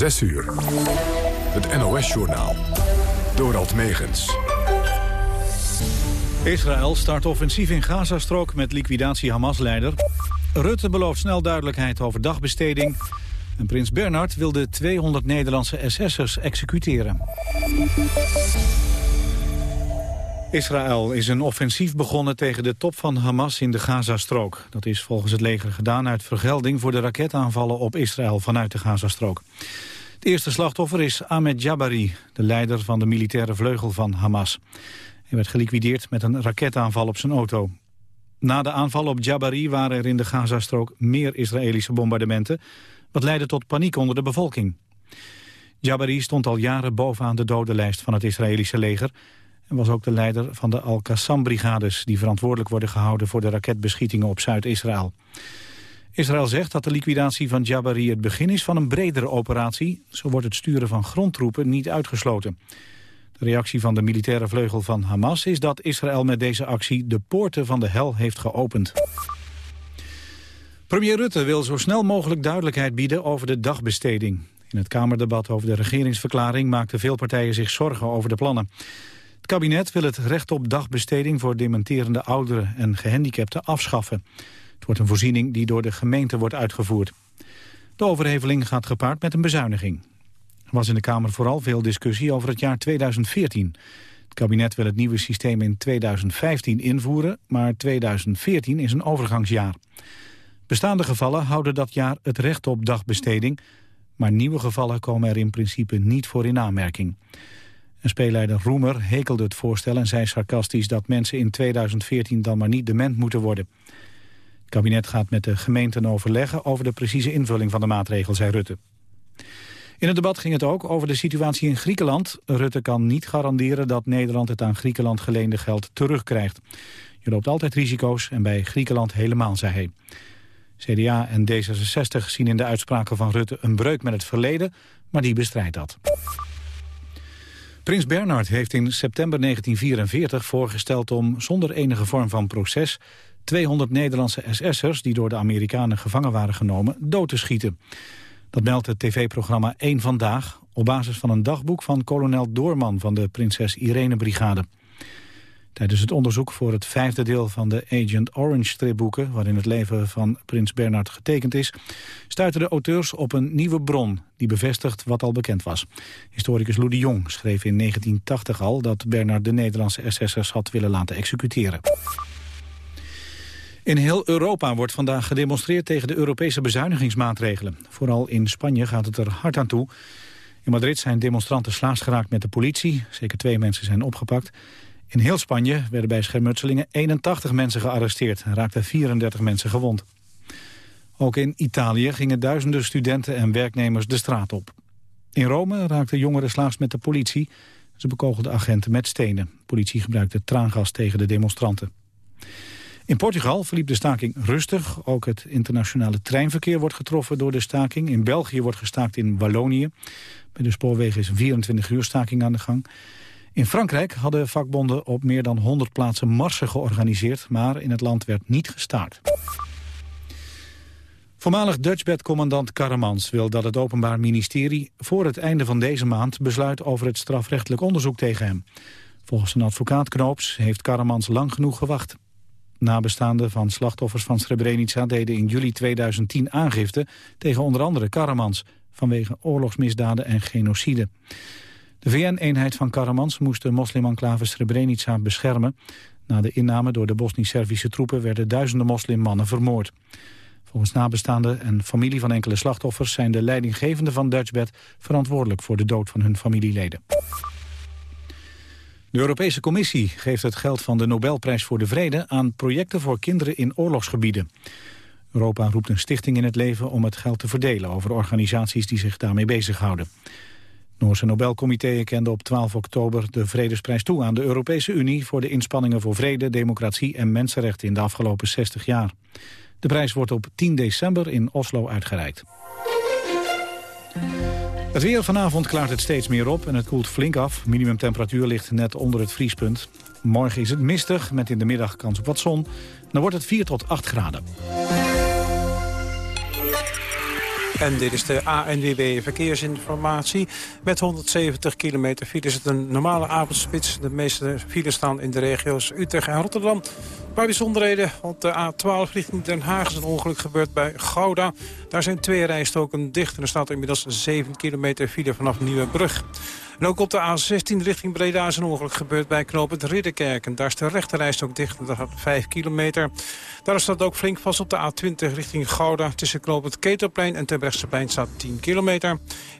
6 uur. Het NOS-journaal. Dorald Megens. Israël start offensief in Gazastrook met liquidatie Hamas-leider. Rutte belooft snel duidelijkheid over dagbesteding. En prins Bernard wil de 200 Nederlandse SS'ers executeren. Israël is een offensief begonnen tegen de top van Hamas in de Gazastrook. Dat is volgens het leger gedaan uit vergelding voor de raketaanvallen op Israël vanuit de Gazastrook. Het eerste slachtoffer is Ahmed Jabari, de leider van de militaire vleugel van Hamas. Hij werd geliquideerd met een raketaanval op zijn auto. Na de aanval op Jabari waren er in de Gazastrook meer Israëlische bombardementen... wat leidde tot paniek onder de bevolking. Jabari stond al jaren bovenaan de dodenlijst van het Israëlische leger... en was ook de leider van de Al-Qassam-brigades... die verantwoordelijk worden gehouden voor de raketbeschietingen op Zuid-Israël. Israël zegt dat de liquidatie van Jabari het begin is van een bredere operatie. Zo wordt het sturen van grondtroepen niet uitgesloten. De reactie van de militaire vleugel van Hamas is dat Israël met deze actie de poorten van de hel heeft geopend. Premier Rutte wil zo snel mogelijk duidelijkheid bieden over de dagbesteding. In het Kamerdebat over de regeringsverklaring maakten veel partijen zich zorgen over de plannen. Kabinet wil het recht op dagbesteding voor dementerende ouderen en gehandicapten afschaffen. Het wordt een voorziening die door de gemeente wordt uitgevoerd. De overheveling gaat gepaard met een bezuiniging. Er was in de Kamer vooral veel discussie over het jaar 2014. Het kabinet wil het nieuwe systeem in 2015 invoeren, maar 2014 is een overgangsjaar. Bestaande gevallen houden dat jaar het recht op dagbesteding, maar nieuwe gevallen komen er in principe niet voor in aanmerking. En speelleider Roemer hekelde het voorstel en zei sarcastisch dat mensen in 2014 dan maar niet dement moeten worden. Het kabinet gaat met de gemeenten overleggen over de precieze invulling van de maatregel, zei Rutte. In het debat ging het ook over de situatie in Griekenland. Rutte kan niet garanderen dat Nederland het aan Griekenland geleende geld terugkrijgt. Je loopt altijd risico's en bij Griekenland helemaal, zei hij. CDA en D66 zien in de uitspraken van Rutte een breuk met het verleden, maar die bestrijdt dat. Prins Bernhard heeft in september 1944 voorgesteld om zonder enige vorm van proces 200 Nederlandse SS'ers die door de Amerikanen gevangen waren genomen dood te schieten. Dat meldt het tv-programma 1 Vandaag op basis van een dagboek van kolonel Doorman van de Prinses Irene Brigade. Tijdens het onderzoek voor het vijfde deel van de Agent Orange stripboeken... waarin het leven van prins Bernard getekend is... stuiten de auteurs op een nieuwe bron die bevestigt wat al bekend was. Historicus Lou de Jong schreef in 1980 al... dat Bernard de Nederlandse SS'ers had willen laten executeren. In heel Europa wordt vandaag gedemonstreerd tegen de Europese bezuinigingsmaatregelen. Vooral in Spanje gaat het er hard aan toe. In Madrid zijn demonstranten slaags geraakt met de politie. Zeker twee mensen zijn opgepakt. In heel Spanje werden bij schermutselingen 81 mensen gearresteerd... en raakten 34 mensen gewond. Ook in Italië gingen duizenden studenten en werknemers de straat op. In Rome raakten jongeren slaags met de politie. Ze bekogelden agenten met stenen. De politie gebruikte traangas tegen de demonstranten. In Portugal verliep de staking rustig. Ook het internationale treinverkeer wordt getroffen door de staking. In België wordt gestaakt in Wallonië. Bij de spoorwegen is een 24 uur staking aan de gang. In Frankrijk hadden vakbonden op meer dan 100 plaatsen marsen georganiseerd... maar in het land werd niet gestaakt. Voormalig Dutchbed-commandant Karamans wil dat het Openbaar Ministerie... voor het einde van deze maand besluit over het strafrechtelijk onderzoek tegen hem. Volgens een advocaat Knoops heeft Karamans lang genoeg gewacht. Nabestaanden van slachtoffers van Srebrenica deden in juli 2010 aangifte tegen onder andere Karamans vanwege oorlogsmisdaden en genocide. De VN-eenheid van Karamans moest de moslimenclave Srebrenica beschermen. Na de inname door de Bosnisch-Servische troepen werden duizenden moslimmannen vermoord. Volgens nabestaanden en familie van enkele slachtoffers zijn de leidinggevenden van Dutchbed verantwoordelijk voor de dood van hun familieleden. De Europese Commissie geeft het geld van de Nobelprijs voor de Vrede aan projecten voor kinderen in oorlogsgebieden. Europa roept een stichting in het leven om het geld te verdelen over organisaties die zich daarmee bezighouden. Noorse Nobelcomité erkende op 12 oktober de Vredesprijs toe aan de Europese Unie voor de inspanningen voor vrede, democratie en mensenrechten in de afgelopen 60 jaar. De prijs wordt op 10 december in Oslo uitgereikt. Het weer vanavond klaart het steeds meer op en het koelt flink af. Minimumtemperatuur ligt net onder het vriespunt. Morgen is het mistig, met in de middag kans op wat zon. Dan wordt het 4 tot 8 graden. En dit is de ANWB Verkeersinformatie. Met 170 kilometer file is het een normale avondspits. De meeste files staan in de regio's Utrecht en Rotterdam. Een paar bijzonderheden. Op de A12 richting Den Haag is een ongeluk gebeurd bij Gouda. Daar zijn twee rijstoken dicht en er staat inmiddels 7 kilometer file vanaf Nieuwebrug. En ook op de A16 richting Breda is een ongeluk gebeurd bij knooppunt Ridderkerk. En daar is de rechterrijstok dicht en dat gaat 5 kilometer. Daar staat ook flink vast op de A20 richting Gouda. Tussen knooppunt Ketelplein en Terbrechtseplein staat 10 kilometer.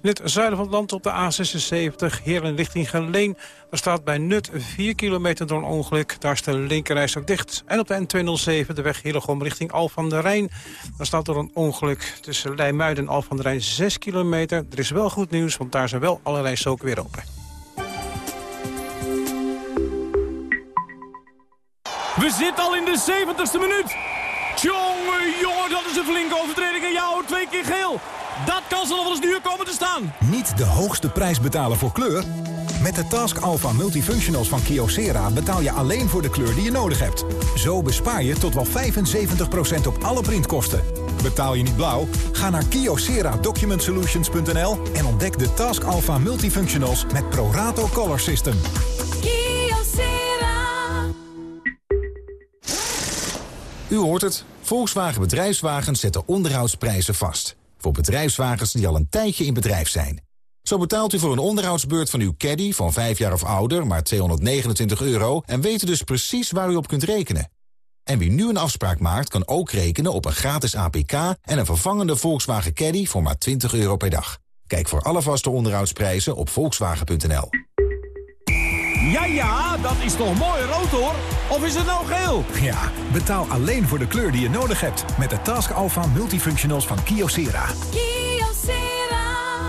In het zuiden van het land op de A76 Heerlen richting Geleen. Daar staat bij Nut 4 kilometer door een ongeluk. Daar is de linkerreis ook dicht. En op de N207 de weg Hillegom richting Al van der Rijn. Daar staat door een ongeluk tussen Leimuiden en Al van der Rijn 6 kilometer. Er is wel goed nieuws, want daar zijn wel alle rijstroken weer open. We zitten al in de 70ste minuut. Jongen, jongen, dat is een flinke overtreding. En jou, twee keer geel. Dat kan ze nog wel eens duur komen te staan. Niet de hoogste prijs betalen voor kleur? Met de Task Alpha Multifunctionals van Kyocera betaal je alleen voor de kleur die je nodig hebt. Zo bespaar je tot wel 75% op alle printkosten. Betaal je niet blauw? Ga naar kyocera-document-solutions.nl en ontdek de Task Alpha Multifunctionals met Prorato Color System. U hoort het. Volkswagen Bedrijfswagens zetten onderhoudsprijzen vast. Voor bedrijfswagens die al een tijdje in bedrijf zijn. Zo betaalt u voor een onderhoudsbeurt van uw caddy van 5 jaar of ouder maar 229 euro... en weet u dus precies waar u op kunt rekenen. En wie nu een afspraak maakt kan ook rekenen op een gratis APK... en een vervangende Volkswagen Caddy voor maar 20 euro per dag. Kijk voor alle vaste onderhoudsprijzen op volkswagen.nl. Ja, ja, dat is toch mooi rood hoor. Of is het nou geel? Ja, betaal alleen voor de kleur die je nodig hebt. Met de Task Alpha Multifunctionals van Kyocera.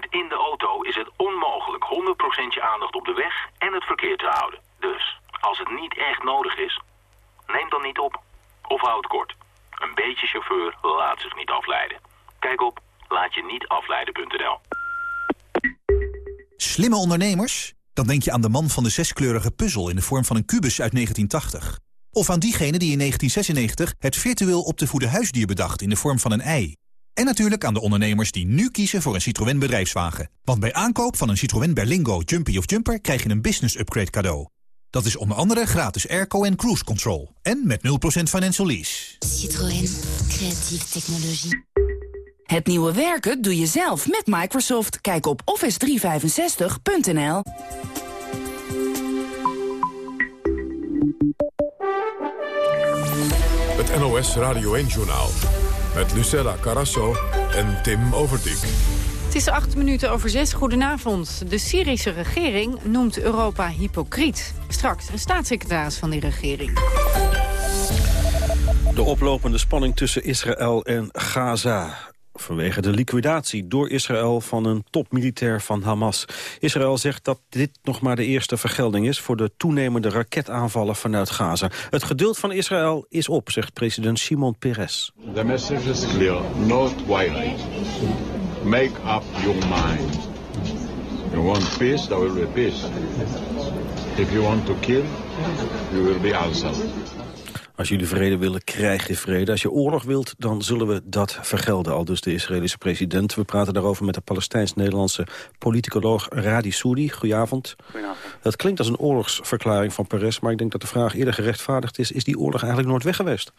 in de auto is het onmogelijk 100% je aandacht op de weg en het verkeer te houden. Dus, als het niet echt nodig is, neem dan niet op. Of houd kort. Een beetje chauffeur laat zich niet afleiden. Kijk op laatje-niet-afleiden.nl. Slimme ondernemers? Dan denk je aan de man van de zeskleurige puzzel in de vorm van een kubus uit 1980. Of aan diegene die in 1996 het virtueel op te voeden huisdier bedacht in de vorm van een ei. En natuurlijk aan de ondernemers die nu kiezen voor een Citroën bedrijfswagen. Want bij aankoop van een Citroën Berlingo, Jumpy of Jumper krijg je een business upgrade cadeau. Dat is onder andere gratis airco en cruise control. En met 0% financial lease. Citroën. Creatieve technologie. Het nieuwe werken doe je zelf met Microsoft. Kijk op office365.nl. Het NOS Radio 1-journaal. Met Lucella Carasso en Tim Overdijk. Het is acht minuten over zes. Goedenavond. De Syrische regering noemt Europa hypocriet. Straks een staatssecretaris van die regering. De oplopende spanning tussen Israël en Gaza vanwege de liquidatie door Israël van een topmilitair van Hamas. Israël zegt dat dit nog maar de eerste vergelding is... voor de toenemende raketaanvallen vanuit Gaza. Het geduld van Israël is op, zegt president Shimon Peres. The message is clear, no twilight. Make up your mind. You want peace, there will be peace. If you want to kill, you will be answered. Als jullie vrede willen, krijg je vrede. Als je oorlog wilt, dan zullen we dat vergelden. Al dus de Israëlische president. We praten daarover met de Palestijns-Nederlandse politicoloog Radi Soudi. Goedenavond. Goedenavond. Dat klinkt als een oorlogsverklaring van Peres... maar ik denk dat de vraag eerder gerechtvaardigd is... is die oorlog eigenlijk nooit weg geweest?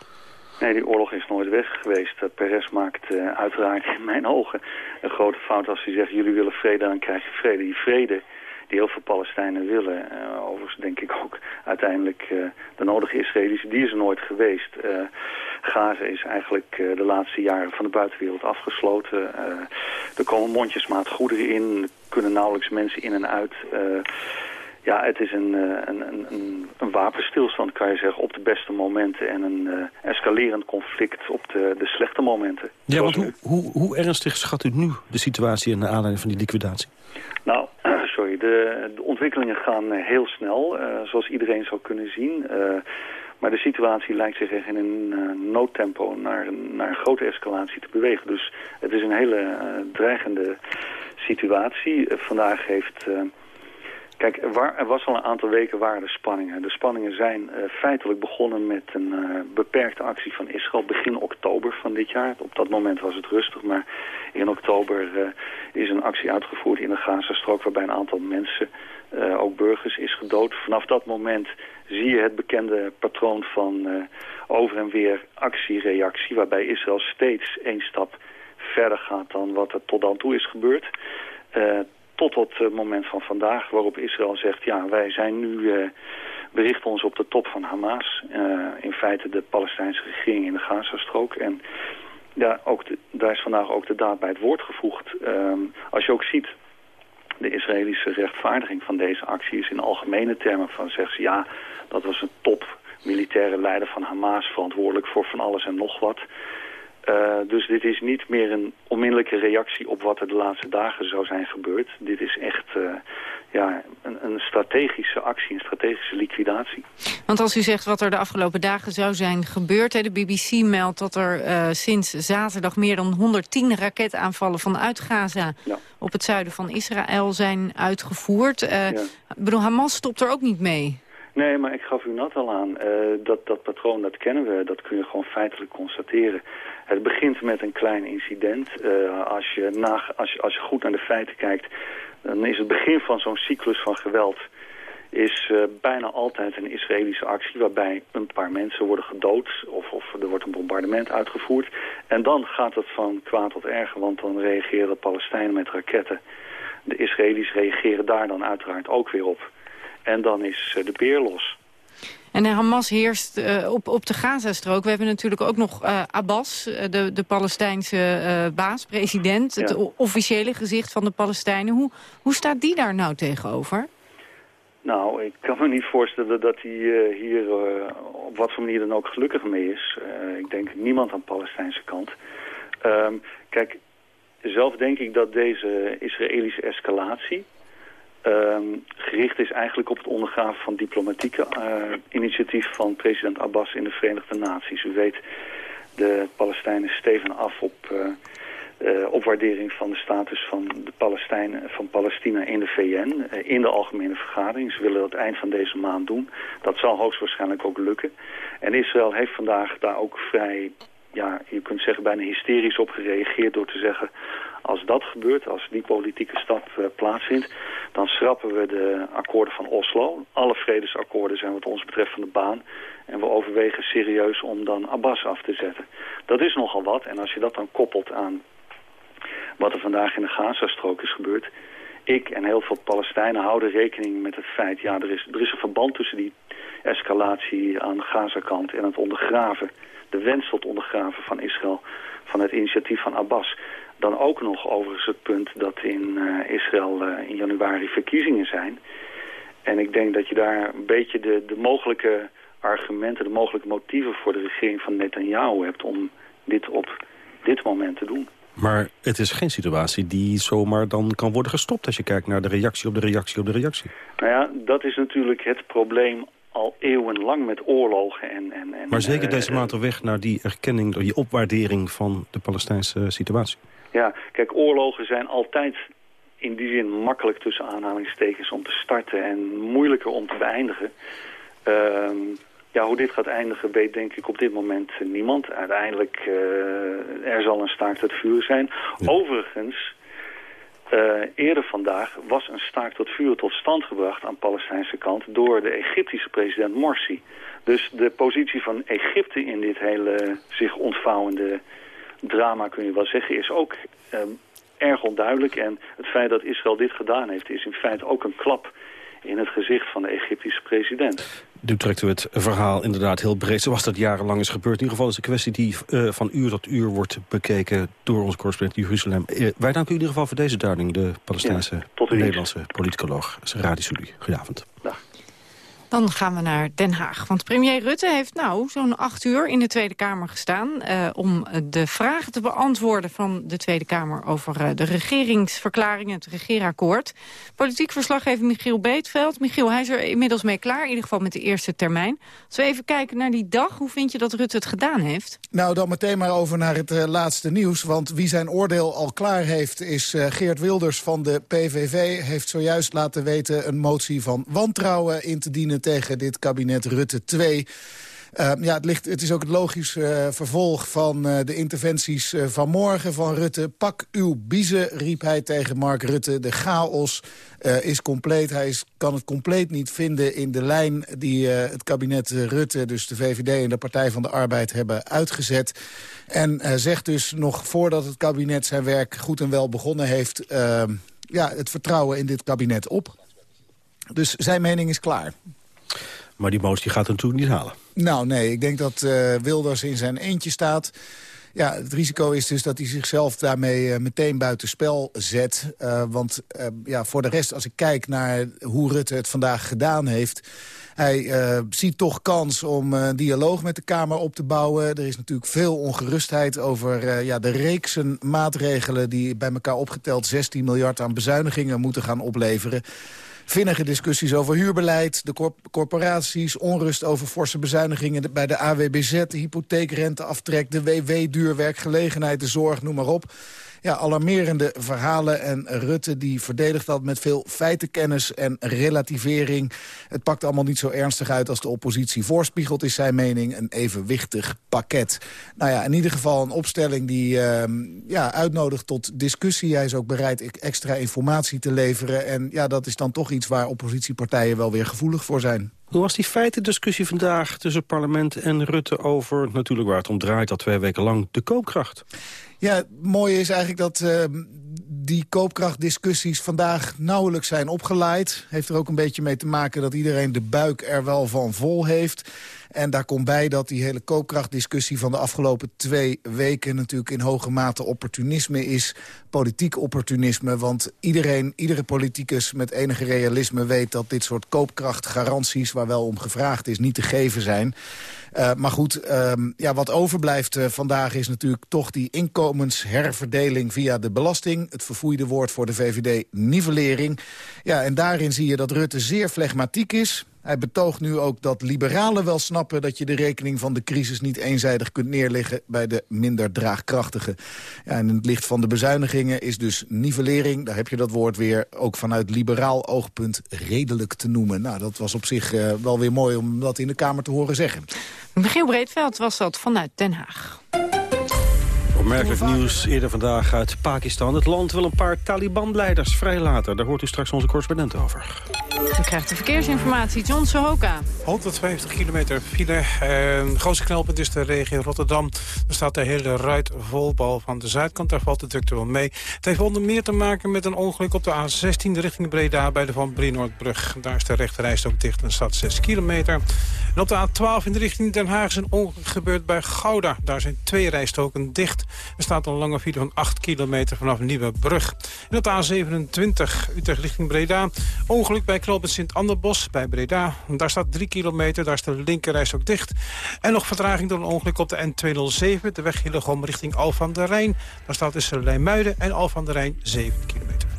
Nee, die oorlog is nooit weg geweest. Peres maakt uh, uiteraard in mijn ogen een grote fout als hij zegt... jullie willen vrede, dan krijg je vrede. Die vrede die heel veel Palestijnen willen. Uh, overigens denk ik ook uiteindelijk uh, de nodige Israëlische, die is er nooit geweest. Uh, Gaza is eigenlijk de laatste jaren van de buitenwereld afgesloten. er komen mondjesmaat goederen in, er kunnen nauwelijks mensen in en uit. Ja, het is een, een, een, een, wapenstilstand, kan je zeggen, op de beste momenten... en een uh, escalerend conflict op de, de slechte momenten. Ja, want hoe, hoe, hoe ernstig schat u nu de situatie... in de aanleiding van die liquidatie? Nou, de, de ontwikkelingen gaan heel snel, uh, zoals iedereen zou kunnen zien... Uh, maar de situatie lijkt zich in een noodtempo naar, naar een grote escalatie te bewegen. Dus het is een hele dreigende situatie. Vandaag heeft... kijk, er, was al een aantal weken waren er spanningen. De spanningen zijn feitelijk begonnen met een beperkte actie van Israël begin oktober van dit jaar. Op dat moment was het rustig, maar in oktober is een actie uitgevoerd in de Gazastrook waarbij een aantal mensen... ook burgers is gedood. Vanaf dat moment zie je het bekende patroon van over en weer actie-reactie... waarbij Israël steeds één stap verder gaat dan wat er tot dan toe is gebeurd. Tot het moment van vandaag waarop Israël zegt... ja, wij zijn nu... Uh, berichten ons op de top van Hamas. in feite de Palestijnse regering in de Gazastrook. En ja, ook daar is vandaag ook de daad bij het woord gevoegd. Um, als je ook ziet de Israëlische rechtvaardiging van deze actie is in algemene termen van zegt ze ja, dat was een top militaire leider van Hamas verantwoordelijk voor van alles en nog wat. Uh, dus dit is niet meer een onmiddellijke reactie op wat er de laatste dagen zou zijn gebeurd. Dit is echt uh, ja, een, een, strategische actie, een strategische liquidatie. Want als u zegt wat er de afgelopen dagen zou zijn gebeurd... Hè, de BBC meldt dat er uh, sinds zaterdag meer dan 110 raketaanvallen vanuit Gaza... Ja. op het zuiden van Israël zijn uitgevoerd. Ja. Ik bedoel, Hamas stopt er ook niet mee. Nee, maar ik gaf u net al aan. Uh, dat, dat patroon, dat kennen we. Dat kun je gewoon feitelijk constateren. Het begint met een klein incident. Uh, als, je na, als, je, goed naar de feiten kijkt... dan is het begin van zo'n cyclus van geweld... is uh, bijna altijd een Israëlische actie... waarbij een paar mensen worden gedood... Of, of er wordt een bombardement uitgevoerd. En dan gaat het van kwaad tot erger... want dan reageren Palestijnen met raketten. De Israëli's reageren daar dan uiteraard ook weer op... En dan is de beer los. En Hamas heerst uh, op, op de Gazastrook. We hebben natuurlijk ook nog uh, Abbas, de, de Palestijnse uh, baas, president. Ja. Het officiële gezicht van de Palestijnen. Hoe, hoe staat die daar nou tegenover? Nou, ik kan me niet voorstellen dat hij hier op wat voor manier dan ook gelukkig mee is. ik denk niemand aan de Palestijnse kant. Um, kijk, zelf denk ik dat deze Israëlische escalatie... Um, gericht is eigenlijk op het ondergraven van diplomatieke uh, initiatief van president Abbas in de Verenigde Naties. U weet, de Palestijnen steven af op uh, opwaardering van de status van, de Palestijnen, van Palestina in de VN, in de algemene vergadering. Ze willen dat eind van deze maand doen. Dat zal hoogstwaarschijnlijk ook lukken. En Israël heeft vandaag daar ook vrij, ja, je kunt zeggen bijna hysterisch op gereageerd door te zeggen... Als dat gebeurt, als die politieke stap uh, plaatsvindt, dan schrappen we de akkoorden van Oslo. Alle vredesakkoorden zijn wat ons betreft van de baan. En we overwegen serieus om dan Abbas af te zetten. Dat is nogal wat. En als je dat dan koppelt aan wat er vandaag in de Gazastrook is gebeurd... Ik en heel veel Palestijnen houden rekening met het feit... ja, er is, er is een verband tussen die escalatie aan de Gazakant en het ondergraven... de wens tot ondergraven van Israël van het initiatief van Abbas. Dan ook nog overigens het punt dat in uh, Israël uh, in januari verkiezingen zijn. En ik denk dat je daar een beetje de, de mogelijke argumenten, de mogelijke motieven voor de regering van Netanyahu hebt om dit op dit moment te doen. Maar het is geen situatie die zomaar dan kan worden gestopt... als je kijkt naar de reactie op de reactie op de reactie. Nou ja, dat is natuurlijk het probleem al eeuwenlang met oorlogen. En, en, en maar zeker deze uh, maand weg naar die erkenning, die opwaardering van de Palestijnse situatie. Ja, kijk, oorlogen zijn altijd in die zin makkelijk tussen aanhalingstekens om te starten en moeilijker om te beëindigen. Uh, ja, hoe dit gaat eindigen weet denk ik op dit moment niemand. Uiteindelijk, uh, er zal een staakt het vuur zijn. Ja. Overigens, uh, eerder vandaag was een staakt tot vuur tot stand gebracht aan de Palestijnse kant door de Egyptische president Morsi. Dus de positie van Egypte in dit hele zich ontvouwende drama kun je wel zeggen, is ook um, erg onduidelijk. En het feit dat Israël dit gedaan heeft, is in feite ook een klap in het gezicht van de Egyptische president. Nu trekt u het verhaal inderdaad heel breed, zoals dat jarenlang is gebeurd. In ieder geval is het een kwestie die uh, van uur tot uur wordt bekeken door onze correspondent Jeruzalem. Uh, wij danken u in ieder geval voor deze duiding, de Palestijnse ja, Nederlandse politicoloog Radi Suli. Goedenavond. Dag. Dan gaan we naar Den Haag. Want premier Rutte heeft nou zo'n acht uur in de Tweede Kamer gestaan... Uh, om de vragen te beantwoorden van de Tweede Kamer... over uh, de regeringsverklaring, het regeerakkoord. Politiek verslaggever Michiel Beetveld. Michiel, hij is er inmiddels mee klaar, in ieder geval met de eerste termijn. Als we even kijken naar die dag, hoe vind je dat Rutte het gedaan heeft? Nou, dan meteen maar over naar het laatste nieuws. Want wie zijn oordeel al klaar heeft, is Geert Wilders van de PVV. Heeft zojuist laten weten een motie van wantrouwen in te dienen tegen dit kabinet Rutte 2. Uh, ja, het, ligt, het is ook het logisch uh, vervolg van uh, de interventies van morgen van Rutte. Pak uw biezen, riep hij tegen Mark Rutte. De chaos is compleet. Hij is, kan het compleet niet vinden in de lijn die het kabinet Rutte... dus de VVD en de Partij van de Arbeid hebben uitgezet. En zegt dus nog voordat het kabinet zijn werk goed en wel begonnen heeft... ja, het vertrouwen in dit kabinet op. Dus zijn mening is klaar. Maar die motie gaat het natuurlijk niet halen. Nou, nee. Ik denk dat uh, Wilders in zijn eentje staat. Ja, het risico is dus dat hij zichzelf daarmee uh, meteen buitenspel zet. Uh, want ja, voor de rest, als ik kijk naar hoe Rutte het vandaag gedaan heeft... Hij ziet toch kans om een dialoog met de Kamer op te bouwen. Er is natuurlijk veel ongerustheid over ja, de reeksen maatregelen... die bij elkaar opgeteld 16 miljard aan bezuinigingen moeten gaan opleveren vinnige discussies over huurbeleid, de corporaties... onrust over forse bezuinigingen bij de AWBZ... de hypotheekrenteaftrek, de WW-duur, werkgelegenheid, de zorg, noem maar op ja, alarmerende verhalen. En Rutte die verdedigt dat met veel feitenkennis en relativering. Het pakt allemaal niet zo ernstig uit als de oppositie voorspiegelt, is zijn mening. Een evenwichtig pakket. Nou ja, in ieder geval een opstelling die uh, ja, uitnodigt tot discussie. Hij is ook bereid extra informatie te leveren. En ja, dat is dan toch iets waar oppositiepartijen wel weer gevoelig voor zijn. Hoe was die feitendiscussie vandaag tussen parlement en Rutte over... natuurlijk waar het om draait al twee weken lang, de koopkracht? Ja, het mooie is eigenlijk dat uh, die koopkrachtdiscussies vandaag nauwelijks zijn opgeleid. Heeft er ook een beetje mee te maken dat iedereen de buik er wel van vol heeft. En daar komt bij dat die hele koopkrachtdiscussie van de afgelopen twee weken... natuurlijk in hoge mate opportunisme is, politiek opportunisme. Want iedereen, iedere politicus met enige realisme weet dat dit soort koopkrachtgaranties... waar wel om gevraagd is, niet te geven zijn... Uh, maar goed, uh, ja, wat overblijft uh, vandaag is natuurlijk toch die inkomensherverdeling via de belasting. Het verfoeide woord voor de VVD, nivellering. Ja, en daarin zie je dat Rutte zeer flegmatiek is. Hij betoogt nu ook dat liberalen wel snappen... dat je de rekening van de crisis niet eenzijdig kunt neerleggen... bij de minder draagkrachtigen. Ja, en in het licht van de bezuinigingen is dus nivellering... daar heb je dat woord weer ook vanuit liberaal oogpunt redelijk te noemen. Nou, dat was op zich uh, wel weer mooi om dat in de Kamer te horen zeggen. Michiel Breedveld was dat vanuit Den Haag. Opmerkelijk nieuws eerder vandaag uit Pakistan. Het land wil een paar Taliban-leiders vrijlaten. Daar hoort u straks onze correspondent over. U krijgt de verkeersinformatie, John Sohoka. 150 kilometer file. Het grootste knelpunt is de regio Rotterdam. Er staat de hele ruit vol, behalve van de zuidkant. Daar valt de drukte wel mee. Het heeft onder meer te maken met een ongeluk op de A16 richting Breda... bij de Van Brienoordbrug. Daar is de rechterreis ook dicht en staat 6 kilometer. En op de A12 in de richting Den Haag is een ongeluk gebeurd bij Gouda. Daar zijn twee rijstoken dicht. Er staat een lange file van 8 kilometer vanaf Nieuwebrug. En op de A27 Utrecht richting Breda. Ongeluk bij knooppunt Sint-Anderbos bij Breda. Daar staat 3 kilometer, daar is de linkerreis ook dicht. En nog vertraging door een ongeluk op de N207. De weg Hillegom richting Al van der Rijn. Daar staat tussen Leimuiden en Al van der Rijn 7 kilometer.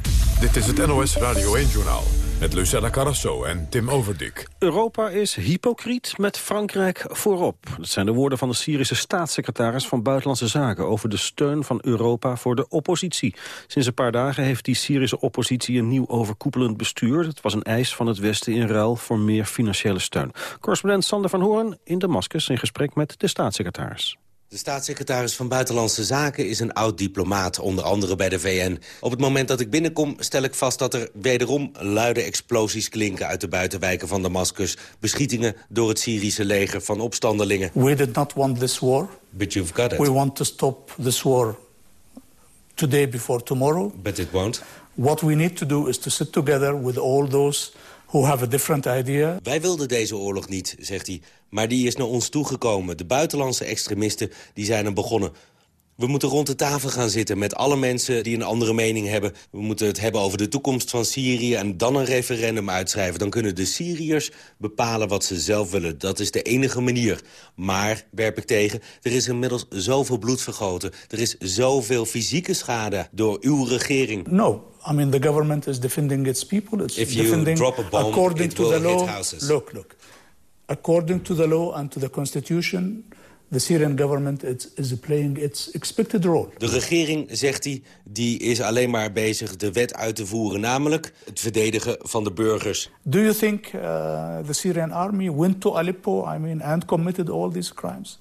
Dit is het NOS Radio 1-journaal met Lucella Carrasso en Tim Overdik. Europa is hypocriet met Frankrijk voorop. Dat zijn de woorden van de Syrische staatssecretaris van Buitenlandse Zaken... over de steun van Europa voor de oppositie. Sinds een paar dagen heeft die Syrische oppositie een nieuw overkoepelend bestuur. Het was een eis van het Westen in ruil voor meer financiële steun. Correspondent Sander van Hoorn in Damascus in gesprek met de staatssecretaris. De staatssecretaris van Buitenlandse Zaken is een oud-diplomaat, onder andere bij de VN. Op het moment dat ik binnenkom stel ik vast dat er wederom luide explosies klinken uit de buitenwijken van Damascus. Beschietingen door het Syrische leger van opstandelingen. We did not want this war. But you've got it. We want to stop this war today before tomorrow. But it won't. What we need to do is to sit together with all those Wij wilden deze oorlog niet, zegt hij. Maar die is naar ons toegekomen. De buitenlandse extremisten die zijn er begonnen. We moeten rond de tafel gaan zitten met alle mensen die een andere mening hebben. We moeten het hebben over de toekomst van Syrië en dan een referendum uitschrijven. Dan kunnen de Syriërs bepalen wat ze zelf willen. Dat is de enige manier. Maar, werp ik tegen, er is inmiddels zoveel bloed vergoten. Er is zoveel fysieke schade door uw regering. No, I mean the government is defending its people. It's If you defending drop a bomb, according to the law. houses. Look, look. According to the law and to the constitution, the Syrian government is, is playing its expected role. De regering, zegt hij, die is alleen maar bezig de wet uit te voeren. Namelijk het verdedigen van de burgers. Do you think uh, the Syrian army went to Aleppo, I mean, and committed all these crimes?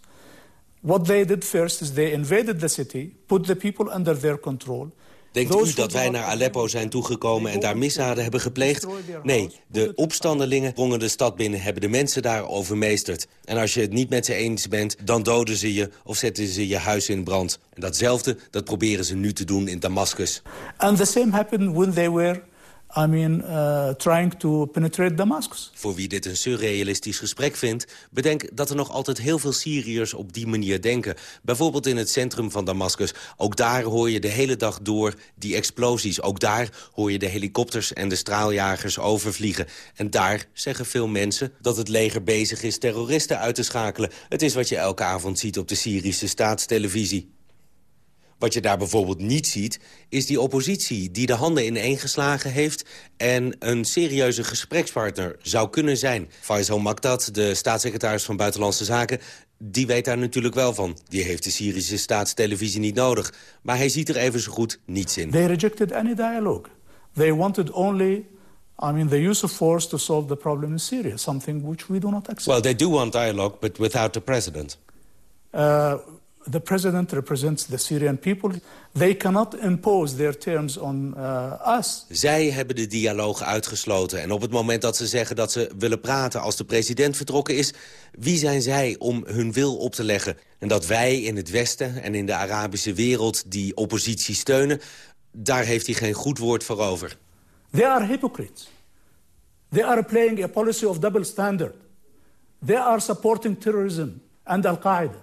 What they did first is they invaded the city, put the people under their control. Denkt u dat wij naar Aleppo zijn toegekomen en daar misdaden hebben gepleegd? Nee, de opstandelingen drongen de stad binnen, hebben de mensen daar overmeesterd. En als je het niet met ze eens bent, dan doden ze je of zetten ze je huis in brand. En datzelfde, dat proberen ze nu te doen in Damascus. And the same happened when they were, I mean, uh, trying to penetrate Damascus. Voor wie dit een surrealistisch gesprek vindt... bedenk dat er nog altijd heel veel Syriërs op die manier denken. Bijvoorbeeld in het centrum van Damascus. Ook daar hoor je de hele dag door die explosies. Ook daar hoor je de helikopters en de straaljagers overvliegen. En daar zeggen veel mensen dat het leger bezig is terroristen uit te schakelen. Het is wat je elke avond ziet op de Syrische staatstelevisie. Wat je daar bijvoorbeeld niet ziet, is die oppositie die de handen ineengeslagen heeft... en een serieuze gesprekspartner zou kunnen zijn. Faisal Makdad, de staatssecretaris van Buitenlandse Zaken... die weet daar natuurlijk wel van. Die heeft de Syrische staatstelevisie niet nodig. Maar hij ziet er even zo goed niets in. They rejected any dialogue. They wanted only, I mean, the use of force to solve the problem in Syria, something which we do not accept. Well, they do want dialogue, but without the president. Uh, the president represents the Syrian people. They cannot impose their terms on uh, us. Zij hebben de dialoog uitgesloten. En op het moment dat ze zeggen dat ze willen praten als de president vertrokken is... wie zijn zij om hun wil op te leggen? En dat wij in het Westen en in de Arabische wereld die oppositie steunen... daar heeft hij geen goed woord voor over. They are hypocrites. They are playing a policy of double standard. They are supporting terrorism and Al-Qaeda.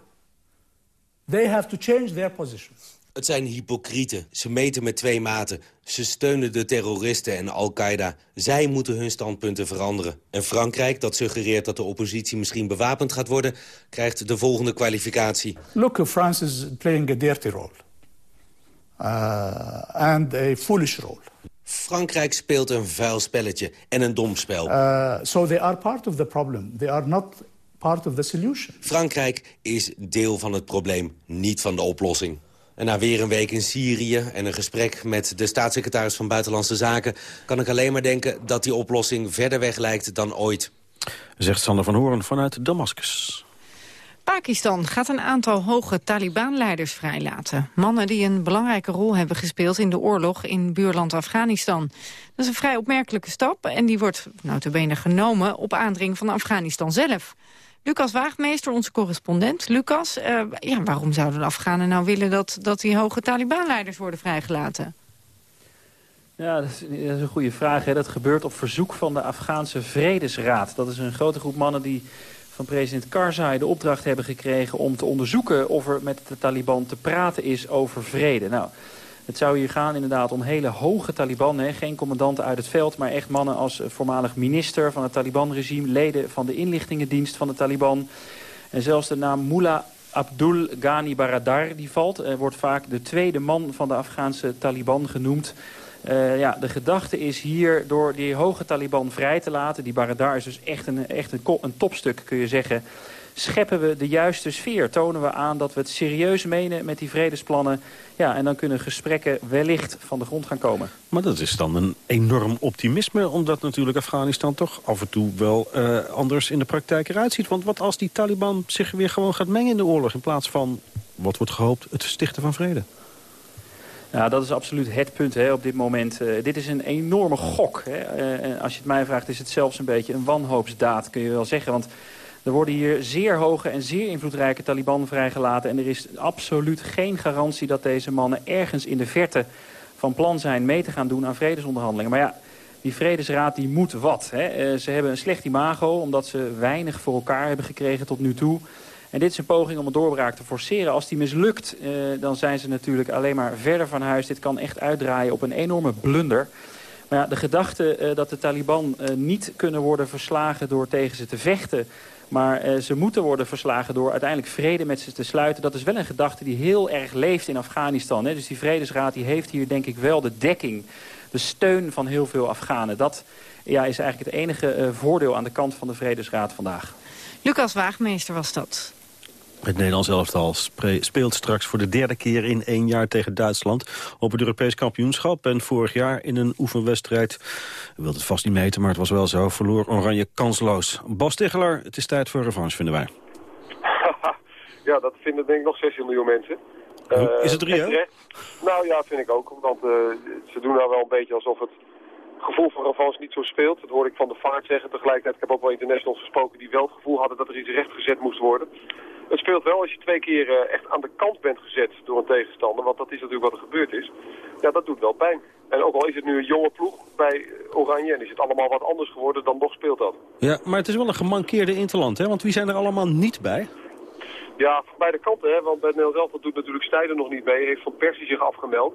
They have to change their position. Het zijn hypocrieten. Ze meten met twee maten. Ze steunen de terroristen en Al-Qaeda. Zij moeten hun standpunten veranderen. En Frankrijk, dat suggereert dat de oppositie misschien bewapend gaat worden... krijgt de volgende kwalificatie. Look, France is playing a dirty role. Uh, and a foolish role. Frankrijk speelt een vuil spelletje en een dom spel. Uh, so they are part of the problem. They are not part of the solution. Frankrijk is deel van het probleem, niet van de oplossing. En na weer een week in Syrië en een gesprek met de staatssecretaris van Buitenlandse Zaken... kan ik alleen maar denken dat die oplossing verder weg lijkt dan ooit. Zegt Sander van Hoorn vanuit Damascus. Pakistan gaat een aantal hoge Taliban-leiders vrijlaten. Mannen die een belangrijke rol hebben gespeeld in de oorlog in buurland Afghanistan. Dat is een vrij opmerkelijke stap en die wordt notabene genomen op aandring van Afghanistan zelf. Lucas Waagmeester, onze correspondent. Lucas, uh, ja, waarom zouden de Afghanen nou willen dat, dat die hoge Taliban-leiders worden vrijgelaten? Ja, dat is, dat is een goede vraag. Hè. Dat gebeurt op verzoek van de Afghaanse Vredesraad. Dat is een grote groep mannen die van president Karzai de opdracht hebben gekregen... om te onderzoeken of er met de Taliban te praten is over vrede. Nou, het zou hier gaan inderdaad om hele hoge Taliban. Hè. Geen commandanten uit het veld, maar echt mannen als voormalig minister van het Taliban-regime... leden van de inlichtingendienst van de Taliban. En zelfs de naam Mullah Abdul Ghani Baradar die valt. Er wordt vaak de tweede man van de Afghaanse Taliban genoemd. Uh, ja, de gedachte is hier door die hoge Taliban vrij te laten... die Baradar is dus echt een, echt een topstuk, kun je zeggen... scheppen we de juiste sfeer. Tonen we aan dat we het serieus menen met die vredesplannen. Ja, en dan kunnen gesprekken wellicht van de grond gaan komen. Maar dat is dan een enorm optimisme... omdat natuurlijk Afghanistan toch af en toe wel uh, anders in de praktijk eruit ziet. Want wat als die Taliban zich weer gewoon gaat mengen in de oorlog... in plaats van, wat wordt gehoopt, het stichten van vrede? Ja, dat is absoluut het punt hè, op dit moment. Uh, dit is een enorme gok. Hè. Uh, als je het mij vraagt is het zelfs een beetje een wanhoopsdaad, kun je wel zeggen. Want er worden hier zeer hoge en zeer invloedrijke Taliban vrijgelaten. En er is absoluut geen garantie dat deze mannen ergens in de verte van plan zijn mee te gaan doen aan vredesonderhandelingen. Maar ja, Die Vredesraad die moet wat. Hè. Eh, ze hebben een slecht imago omdat ze weinig voor elkaar hebben gekregen tot nu toe. En dit is een poging om een doorbraak te forceren. Als die mislukt, eh, dan zijn ze natuurlijk alleen maar verder van huis. Dit kan echt uitdraaien op een enorme blunder. Maar ja, de gedachte eh, dat de Taliban eh, niet kunnen worden verslagen door tegen ze te vechten... maar eh, ze moeten worden verslagen door uiteindelijk vrede met ze te sluiten... dat is wel een gedachte die heel erg leeft in Afghanistan. Hè. Dus die Vredesraad die heeft hier denk ik wel de dekking, de steun van heel veel Afghanen. Dat ja, is eigenlijk het enige uh, voordeel aan de kant van de Vredesraad vandaag. Lucas Waagmeester was dat. Het Nederlands elftal speelt straks voor de derde keer in één jaar tegen Duitsland op het Europees kampioenschap. En vorig jaar in een oefenwedstrijd, wilt het vast niet meten, maar het was wel zo, verloor Oranje kansloos. Bas het is tijd voor revanche, vinden wij. ja, dat vinden denk ik nog 16 miljoen mensen. is het reëel? Uh, nou ja, vind ik ook. Want uh, ze doen nou wel een beetje alsof het gevoel van revanche niet zo speelt. Dat hoorde ik van de vaart zeggen. Tegelijkertijd, ik heb ook wel internationals gesproken die wel het gevoel hadden dat er iets rechtgezet moest worden. Het speelt wel als je twee keer uh, echt aan de kant bent gezet door een tegenstander. Want dat is natuurlijk wat er gebeurd is. Ja, dat doet wel pijn. En ook al is het nu een jonge ploeg bij Oranje en is het allemaal wat anders geworden, dan nog speelt dat. Ja, maar het is wel een gemankeerde interland, hè? Want wie zijn er allemaal niet bij? Ja, van beide kanten, hè? Want bij Nederland zelf doet natuurlijk Stijden nog niet mee. Heeft Van Persie zich afgemeld.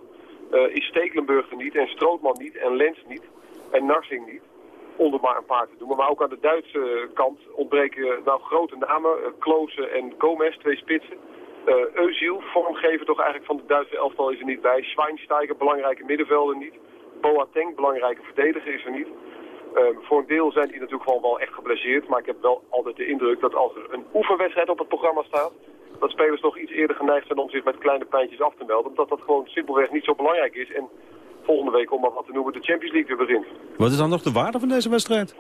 Uh, is Stekelenburg er niet en Strootman niet en Lens niet en Narsing niet onder maar een paar te doen. Maar ook aan de Duitse kant ontbreken nou grote namen. Uh, Klose en Gomez, twee spitsen. Uh, Eusiel, vormgever toch eigenlijk van de Duitse elftal is er niet bij. Schweinsteiger, belangrijke middenvelder niet. Boateng, belangrijke verdediger is er niet. Uh, voor een deel zijn die natuurlijk gewoon wel echt geblesseerd. Maar ik heb wel altijd de indruk dat als er een oefenwedstrijd op het programma staat... dat spelers toch iets eerder geneigd zijn om zich met kleine pijntjes af te melden. Omdat dat gewoon simpelweg niet zo belangrijk is. En volgende week, om maar wat te noemen, de Champions League weer begint. Wat is dan nog de waarde van deze wedstrijd?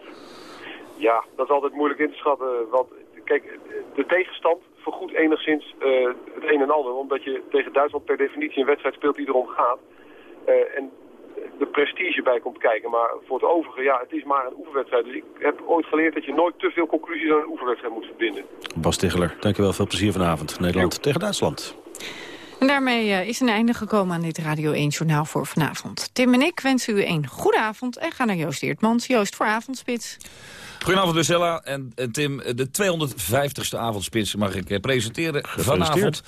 Ja, dat is altijd moeilijk in te schatten. Want kijk, de tegenstand vergoedt enigszins uh, het een en ander. Omdat je tegen Duitsland per definitie een wedstrijd speelt die erom gaat. Uh, en de prestige bij komt kijken. Maar voor het overige, ja, het is maar een oefenwedstrijd. Dus ik heb ooit geleerd dat je nooit te veel conclusies aan een oefenwedstrijd moet verbinden. Bas Ticheler, dankjewel. Veel plezier vanavond. Nederland tegen Duitsland. En daarmee uh, is een einde gekomen aan dit Radio 1-journaal voor vanavond. Tim en ik wensen u een goede avond en gaan naar Joost Eertmans. Joost voor Avondspits. Goedenavond Lucella en, en Tim. De 250ste avondspits mag ik presenteren vanavond.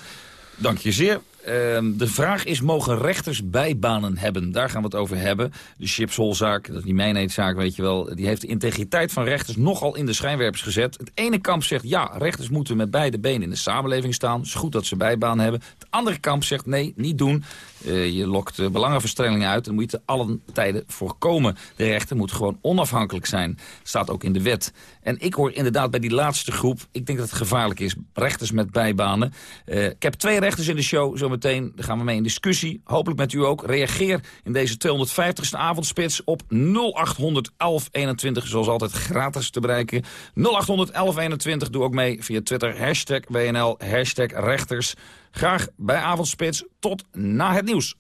Dank je zeer. Uh, de vraag is, mogen rechters bijbanen hebben? Daar gaan we het over hebben. De Chipsholzaak, dat die mijnheidzaak, weet je wel... die heeft de integriteit van rechters nogal in de schijnwerpers gezet. Het ene kamp zegt, ja, rechters moeten met beide benen in de samenleving staan. Het is goed dat ze bijbanen hebben. Het andere kamp zegt, nee, niet doen. Uh, je lokt belangenverstrengelingen uit en moet je te allen tijden voorkomen. De rechter moet gewoon onafhankelijk zijn. staat ook in de wet. En ik hoor inderdaad bij die laatste groep, ik denk dat het gevaarlijk is. Rechters met bijbanen. Uh, ik heb twee rechters in de show, zometeen gaan we mee in discussie. Hopelijk met u ook. Reageer in deze 250ste avondspits op 0800 1121. Zoals altijd gratis te bereiken. 0800 1121, doe ook mee via Twitter. Hashtag WNL, hashtag rechters. Graag bij Avondspits. Tot na het nieuws.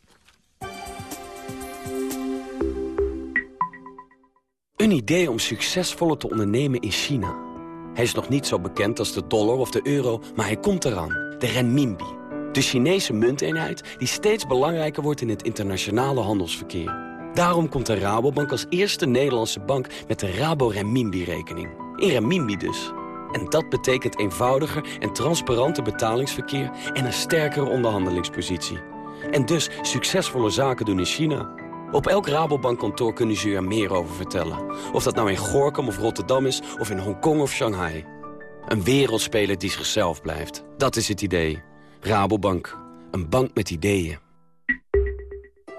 Een idee om succesvoller te ondernemen in China. Hij is nog niet zo bekend als de dollar of de euro, maar hij komt eraan. De renminbi. De Chinese munteenheid die steeds belangrijker wordt in het internationale handelsverkeer. Daarom komt de Rabobank als eerste Nederlandse bank met de Rabo Renminbi-rekening. In renminbi dus. En dat betekent eenvoudiger en transparanter betalingsverkeer en een sterkere onderhandelingspositie. En dus succesvolle zaken doen in China. Op elk Rabobankkantoor kunnen ze u er meer over vertellen. Of dat nou in Gorkum of Rotterdam is, of in Hongkong of Shanghai. Een wereldspeler die zichzelf blijft. Dat is het idee. Rabobank. Een bank met ideeën.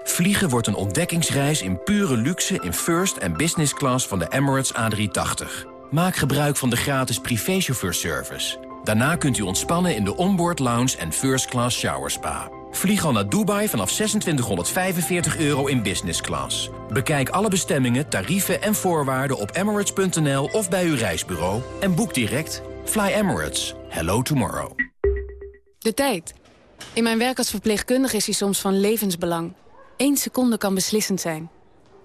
Vliegen wordt een ontdekkingsreis in pure luxe in first en business class van de Emirates A380. Maak gebruik van de gratis privéchauffeurservice. Daarna kunt u ontspannen in de onboard lounge en first class shower spa. Vlieg al naar Dubai vanaf 2645 euro in business class. Bekijk alle bestemmingen, tarieven en voorwaarden op emirates.nl of bij uw reisbureau. En boek direct Fly Emirates. Hello tomorrow. De tijd. In mijn werk als verpleegkundige is hij soms van levensbelang. Eén seconde kan beslissend zijn.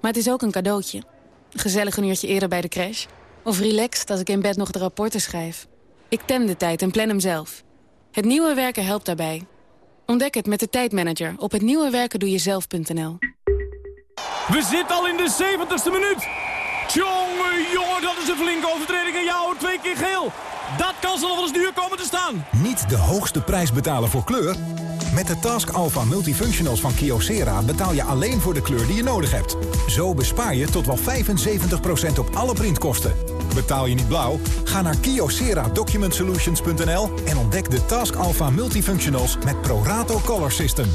Maar het is ook een cadeautje. Gezellig een uurtje eerder bij de crash. Of relaxed als ik in bed nog de rapporten schrijf. Ik tem de tijd en plan hem zelf. Het nieuwe werken helpt daarbij. Ontdek het met de tijdmanager op hetnieuwewerkendoejezelf.nl. We zitten al in de 70ste minuut. Jongen, jongen, dat is een flinke overtreding. En jou twee keer geel. Dat kan ze nog wel eens duur komen te staan. Niet de hoogste prijs betalen voor kleur? Met de Task Alpha Multifunctionals van Kyocera betaal je alleen voor de kleur die je nodig hebt. Zo bespaar je tot wel 75% op alle printkosten. Betaal je niet blauw? Ga naar kyocera-document-solutions.nl en ontdek de Task Alpha Multifunctionals met ProRato Color System.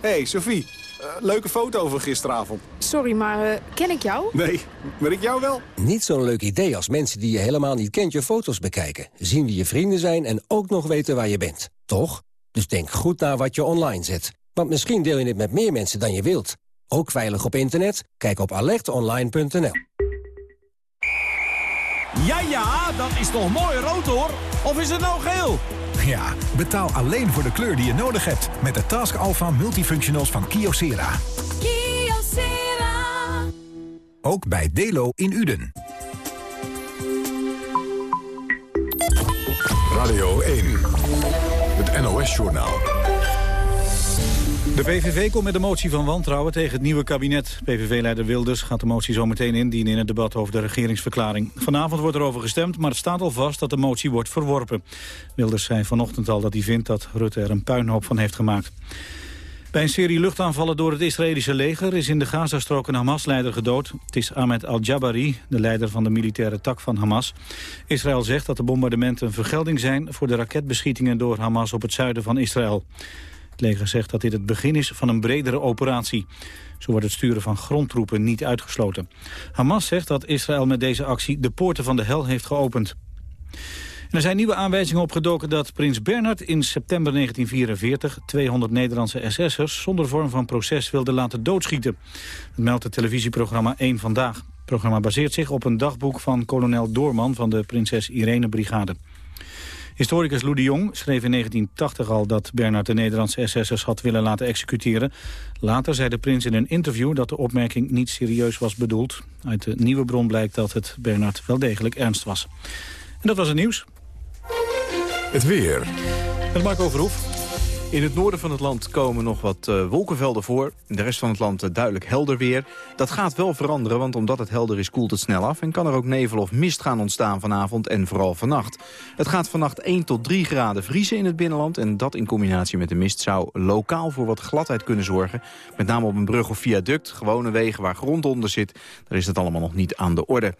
Hey Sophie, uh, leuke foto van gisteravond. Sorry, maar uh, ken ik jou? Nee, maar ik jou wel. Niet zo'n leuk idee als mensen die je helemaal niet kent je foto's bekijken. Zien wie je vrienden zijn en ook nog weten waar je bent. Toch? Dus denk goed na wat je online zet. Want misschien deel je het met meer mensen dan je wilt. Ook veilig op internet? Kijk op alertonline.nl. Ja, ja, dat is toch mooi rood hoor? Of is het nou geel? Ja, betaal alleen voor de kleur die je nodig hebt. Met de Task Alpha Multifunctionals van Kyocera. Kyocera. Ook bij Delo in Uden. Radio 1. Het NOS-journaal. De PVV komt met een motie van wantrouwen tegen het nieuwe kabinet. PVV-leider Wilders gaat de motie zo meteen indienen in het debat over de regeringsverklaring. Vanavond wordt er over gestemd, maar het staat al vast dat de motie wordt verworpen. Wilders zei vanochtend al dat hij vindt dat Rutte er een puinhoop van heeft gemaakt. Bij een serie luchtaanvallen door het Israëlische leger is in de Gazastrook een Hamas-leider gedood. Het is Ahmed al-Jabari, de leider van de militaire tak van Hamas. Israël zegt dat de bombardementen een vergelding zijn voor de raketbeschietingen door Hamas op het zuiden van Israël. Het leger zegt dat dit het begin is van een bredere operatie. Zo wordt het sturen van grondtroepen niet uitgesloten. Hamas zegt dat Israël met deze actie de poorten van de hel heeft geopend. er zijn nieuwe aanwijzingen opgedoken dat prins Bernhard in september 1944 200 Nederlandse SS'ers zonder vorm van proces wilde laten doodschieten. Dat meldt het televisieprogramma 1 Vandaag. Het programma baseert zich op een dagboek van kolonel Doorman van de Prinses Irene Brigade. Historicus Lou de Jong schreef in 1980 al dat Bernhard de Nederlandse SS'ers had willen laten executeren. Later zei de prins in een interview dat de opmerking niet serieus was bedoeld. Uit de nieuwe bron blijkt dat het Bernhard wel degelijk ernst was. En dat was het nieuws. Het weer. Het Marco Verhoef. In het noorden van het land komen nog wat uh, wolkenvelden voor. De rest van het land uh, duidelijk helder weer. Dat gaat wel veranderen, want omdat het helder is koelt het snel af... en kan er ook nevel of mist gaan ontstaan vanavond en vooral vannacht. Het gaat vannacht 1 tot 3 graden vriezen in het binnenland... en dat in combinatie met de mist zou lokaal voor wat gladheid kunnen zorgen. Met name op een brug of viaduct, gewone wegen waar grond onder zit... daar is het allemaal nog niet aan de orde.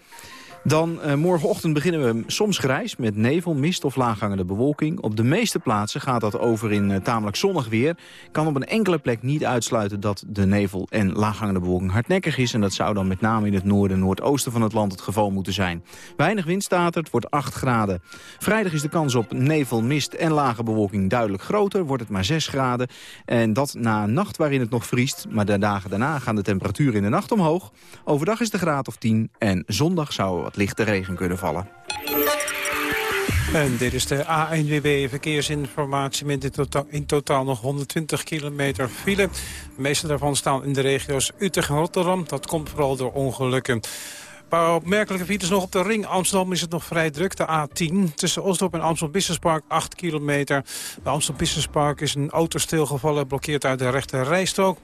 Dan uh, morgenochtend beginnen we soms grijs met nevel, mist of laaghangende bewolking. Op de meeste plaatsen gaat dat over in uh, tamelijk zonnig weer. Kan op een enkele plek niet uitsluiten dat de nevel en laaghangende bewolking hardnekkig is. En dat zou dan met name in het noorden en noordoosten van het land het geval moeten zijn. Weinig wind staat er, het wordt 8 graden. Vrijdag is de kans op nevel, mist en lage bewolking duidelijk groter. Wordt het maar 6 graden. En dat na een nacht waarin het nog vriest. Maar de dagen daarna gaan de temperaturen in de nacht omhoog. Overdag is de graad of 10 en zondag zou lichte regen kunnen vallen. En dit is de ANWB verkeersinformatie met in totaal, in totaal nog 120 kilometer file. De meeste daarvan staan in de regio's Utrecht en Rotterdam. Dat komt vooral door ongelukken. Paar opmerkelijke files nog op de ring. Amsterdam is het nog vrij druk. De A10 tussen Osdorp en Amsterdam Business Park 8 kilometer. De Amsterdam Business Park is een auto stilgevallen. Blokkeert uit de rechte rijstrook.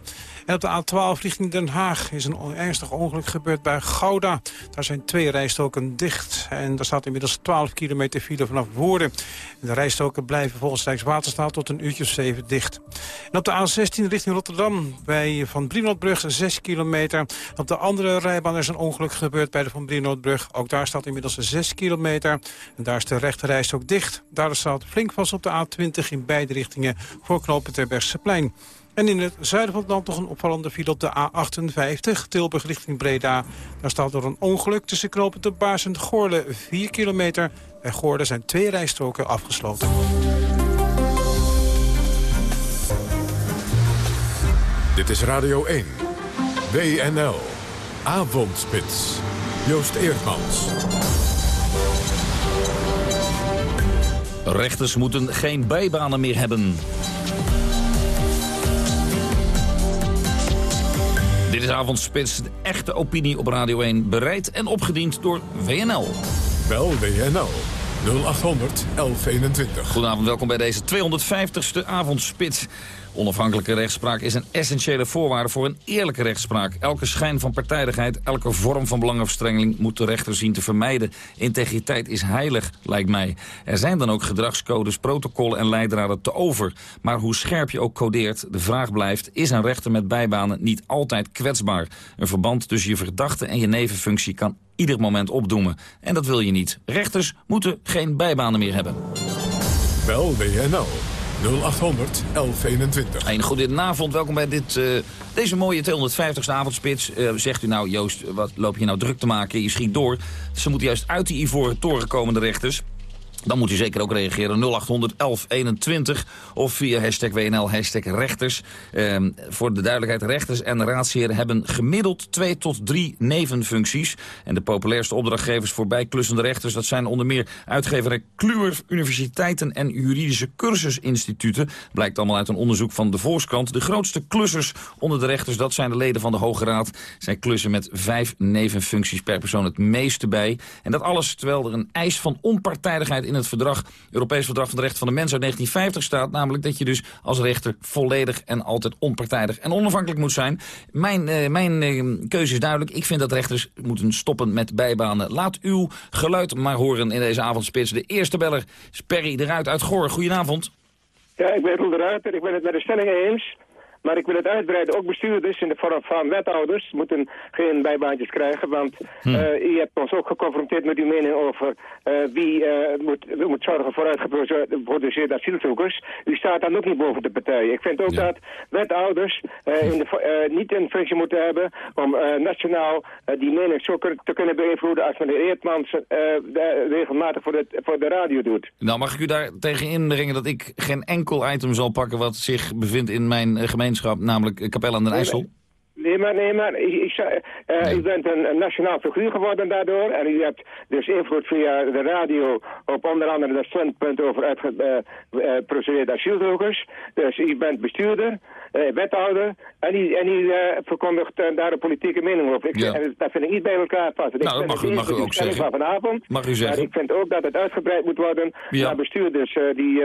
En op de A12 richting Den Haag is een ernstig ongeluk gebeurd bij Gouda. Daar zijn twee rijstoken dicht. En daar staat inmiddels 12 kilometer file vanaf Woerden. De rijstoken blijven volgens Rijkswaterstaat tot een uurtje of 7 dicht. En op de A16 richting Rotterdam bij Van Brienoordbrug 6 kilometer. Op de andere rijbaan is een ongeluk gebeurd bij de Van Brienoordbrug. Ook daar staat inmiddels 6 kilometer. En daar is de rechte rijstok dicht. Daar staat flink vast op de A20 in beide richtingen voor knopen Terbergseplein. En in het zuiden van het land nog een opvallende file op de A58, Tilburg richting Breda. Daar staat door een ongeluk tussen knopen de Baars en Goorle 4 kilometer. Bij Goorle zijn twee rijstroken afgesloten. Dit is Radio 1. WNL. Avondspits. Joost Eerdmans. Rechters moeten geen bijbanen meer hebben. Dit is Avondspits, de echte opinie op Radio 1. Bereid en opgediend door WNL. Bel WNL. 0800 1121. Goedenavond, welkom bij deze 250ste Avondspits. Onafhankelijke rechtspraak is een essentiële voorwaarde voor een eerlijke rechtspraak. Elke schijn van partijdigheid, elke vorm van belangenverstrengeling moet de rechter zien te vermijden. Integriteit is heilig, lijkt mij. Er zijn dan ook gedragscodes, protocollen en leidraden te over. Maar hoe scherp je ook codeert, de vraag blijft... is een rechter met bijbanen niet altijd kwetsbaar? Een verband tussen je verdachte en je nevenfunctie kan ieder moment opdoemen. En dat wil je niet. Rechters moeten geen bijbanen meer hebben. Bel WNL 0800 1121. Een goedenavond, welkom bij dit, uh, deze mooie 250ste avondspits. Uh, zegt u nou, Joost, wat loop je nou druk te maken? Je schiet door. Ze moeten juist uit die ivoren toren komen, de rechters. Dan moet u zeker ook reageren 0800 1121 of via hashtag WNL, hashtag rechters. Ehm, voor de duidelijkheid, rechters en raadsheren hebben gemiddeld twee tot drie nevenfuncties. En de populairste opdrachtgevers voor bijklussende rechters... dat zijn onder meer uitgeverij Kluwer, universiteiten en juridische cursusinstituten. Blijkt allemaal uit een onderzoek van de Volkskrant. De grootste klussers onder de rechters, dat zijn de leden van de Hoge Raad. Zij klussen met vijf nevenfuncties per persoon het meeste bij. En dat alles terwijl er een eis van onpartijdigheid in het verdrag, Europees Verdrag van de Rechten van de Mens uit 1950 staat. Namelijk dat je dus als rechter volledig en altijd onpartijdig en onafhankelijk moet zijn. Mijn, uh, mijn uh, keuze is duidelijk. Ik vind dat rechters moeten stoppen met bijbanen. Laat uw geluid maar horen in deze avondspits. De eerste beller is Perry de Ruit uit Goor. Goedenavond. Ja, ik ben Roel de Ruiter. Ik ben het met de stelling eens. Maar ik wil het uitbreiden. Ook bestuurders in de vorm van wethouders moeten geen bijbaantjes krijgen. Want hm. uh, u hebt ons ook geconfronteerd met uw mening over uh, wie uh, moet, moet zorgen voor uitgeproduceerde asielzoekers. U staat dan ook niet boven de partij. Ik vind ook dat wethouders in de, niet een functie moeten hebben om nationaal die mening zo te kunnen beïnvloeden als meneer Eertmans regelmatig voor de, voor de radio doet. Nou, mag ik u daar tegen inbrengen dat ik geen enkel item zal pakken wat zich bevindt in mijn gemeente namelijk Capelle aan den IJssel? Nee, maar, nee, maar ik, uh, u bent een, nationaal figuur geworden daardoor. En u hebt dus invloed via de radio op onder andere dat standpunt over uitgeprocedeerde uh, asielzoekers. Dus u bent bestuurder, uh, wethouder en u, en u verkondigt daar een politieke mening op. Ik, ja. dat vind ik niet bij elkaar passen. Nou, dat mag u, mag u ook zeggen. Van vanavond, mag u zeggen. Maar ik vind ook dat het uitgebreid moet worden ja. naar bestuurders die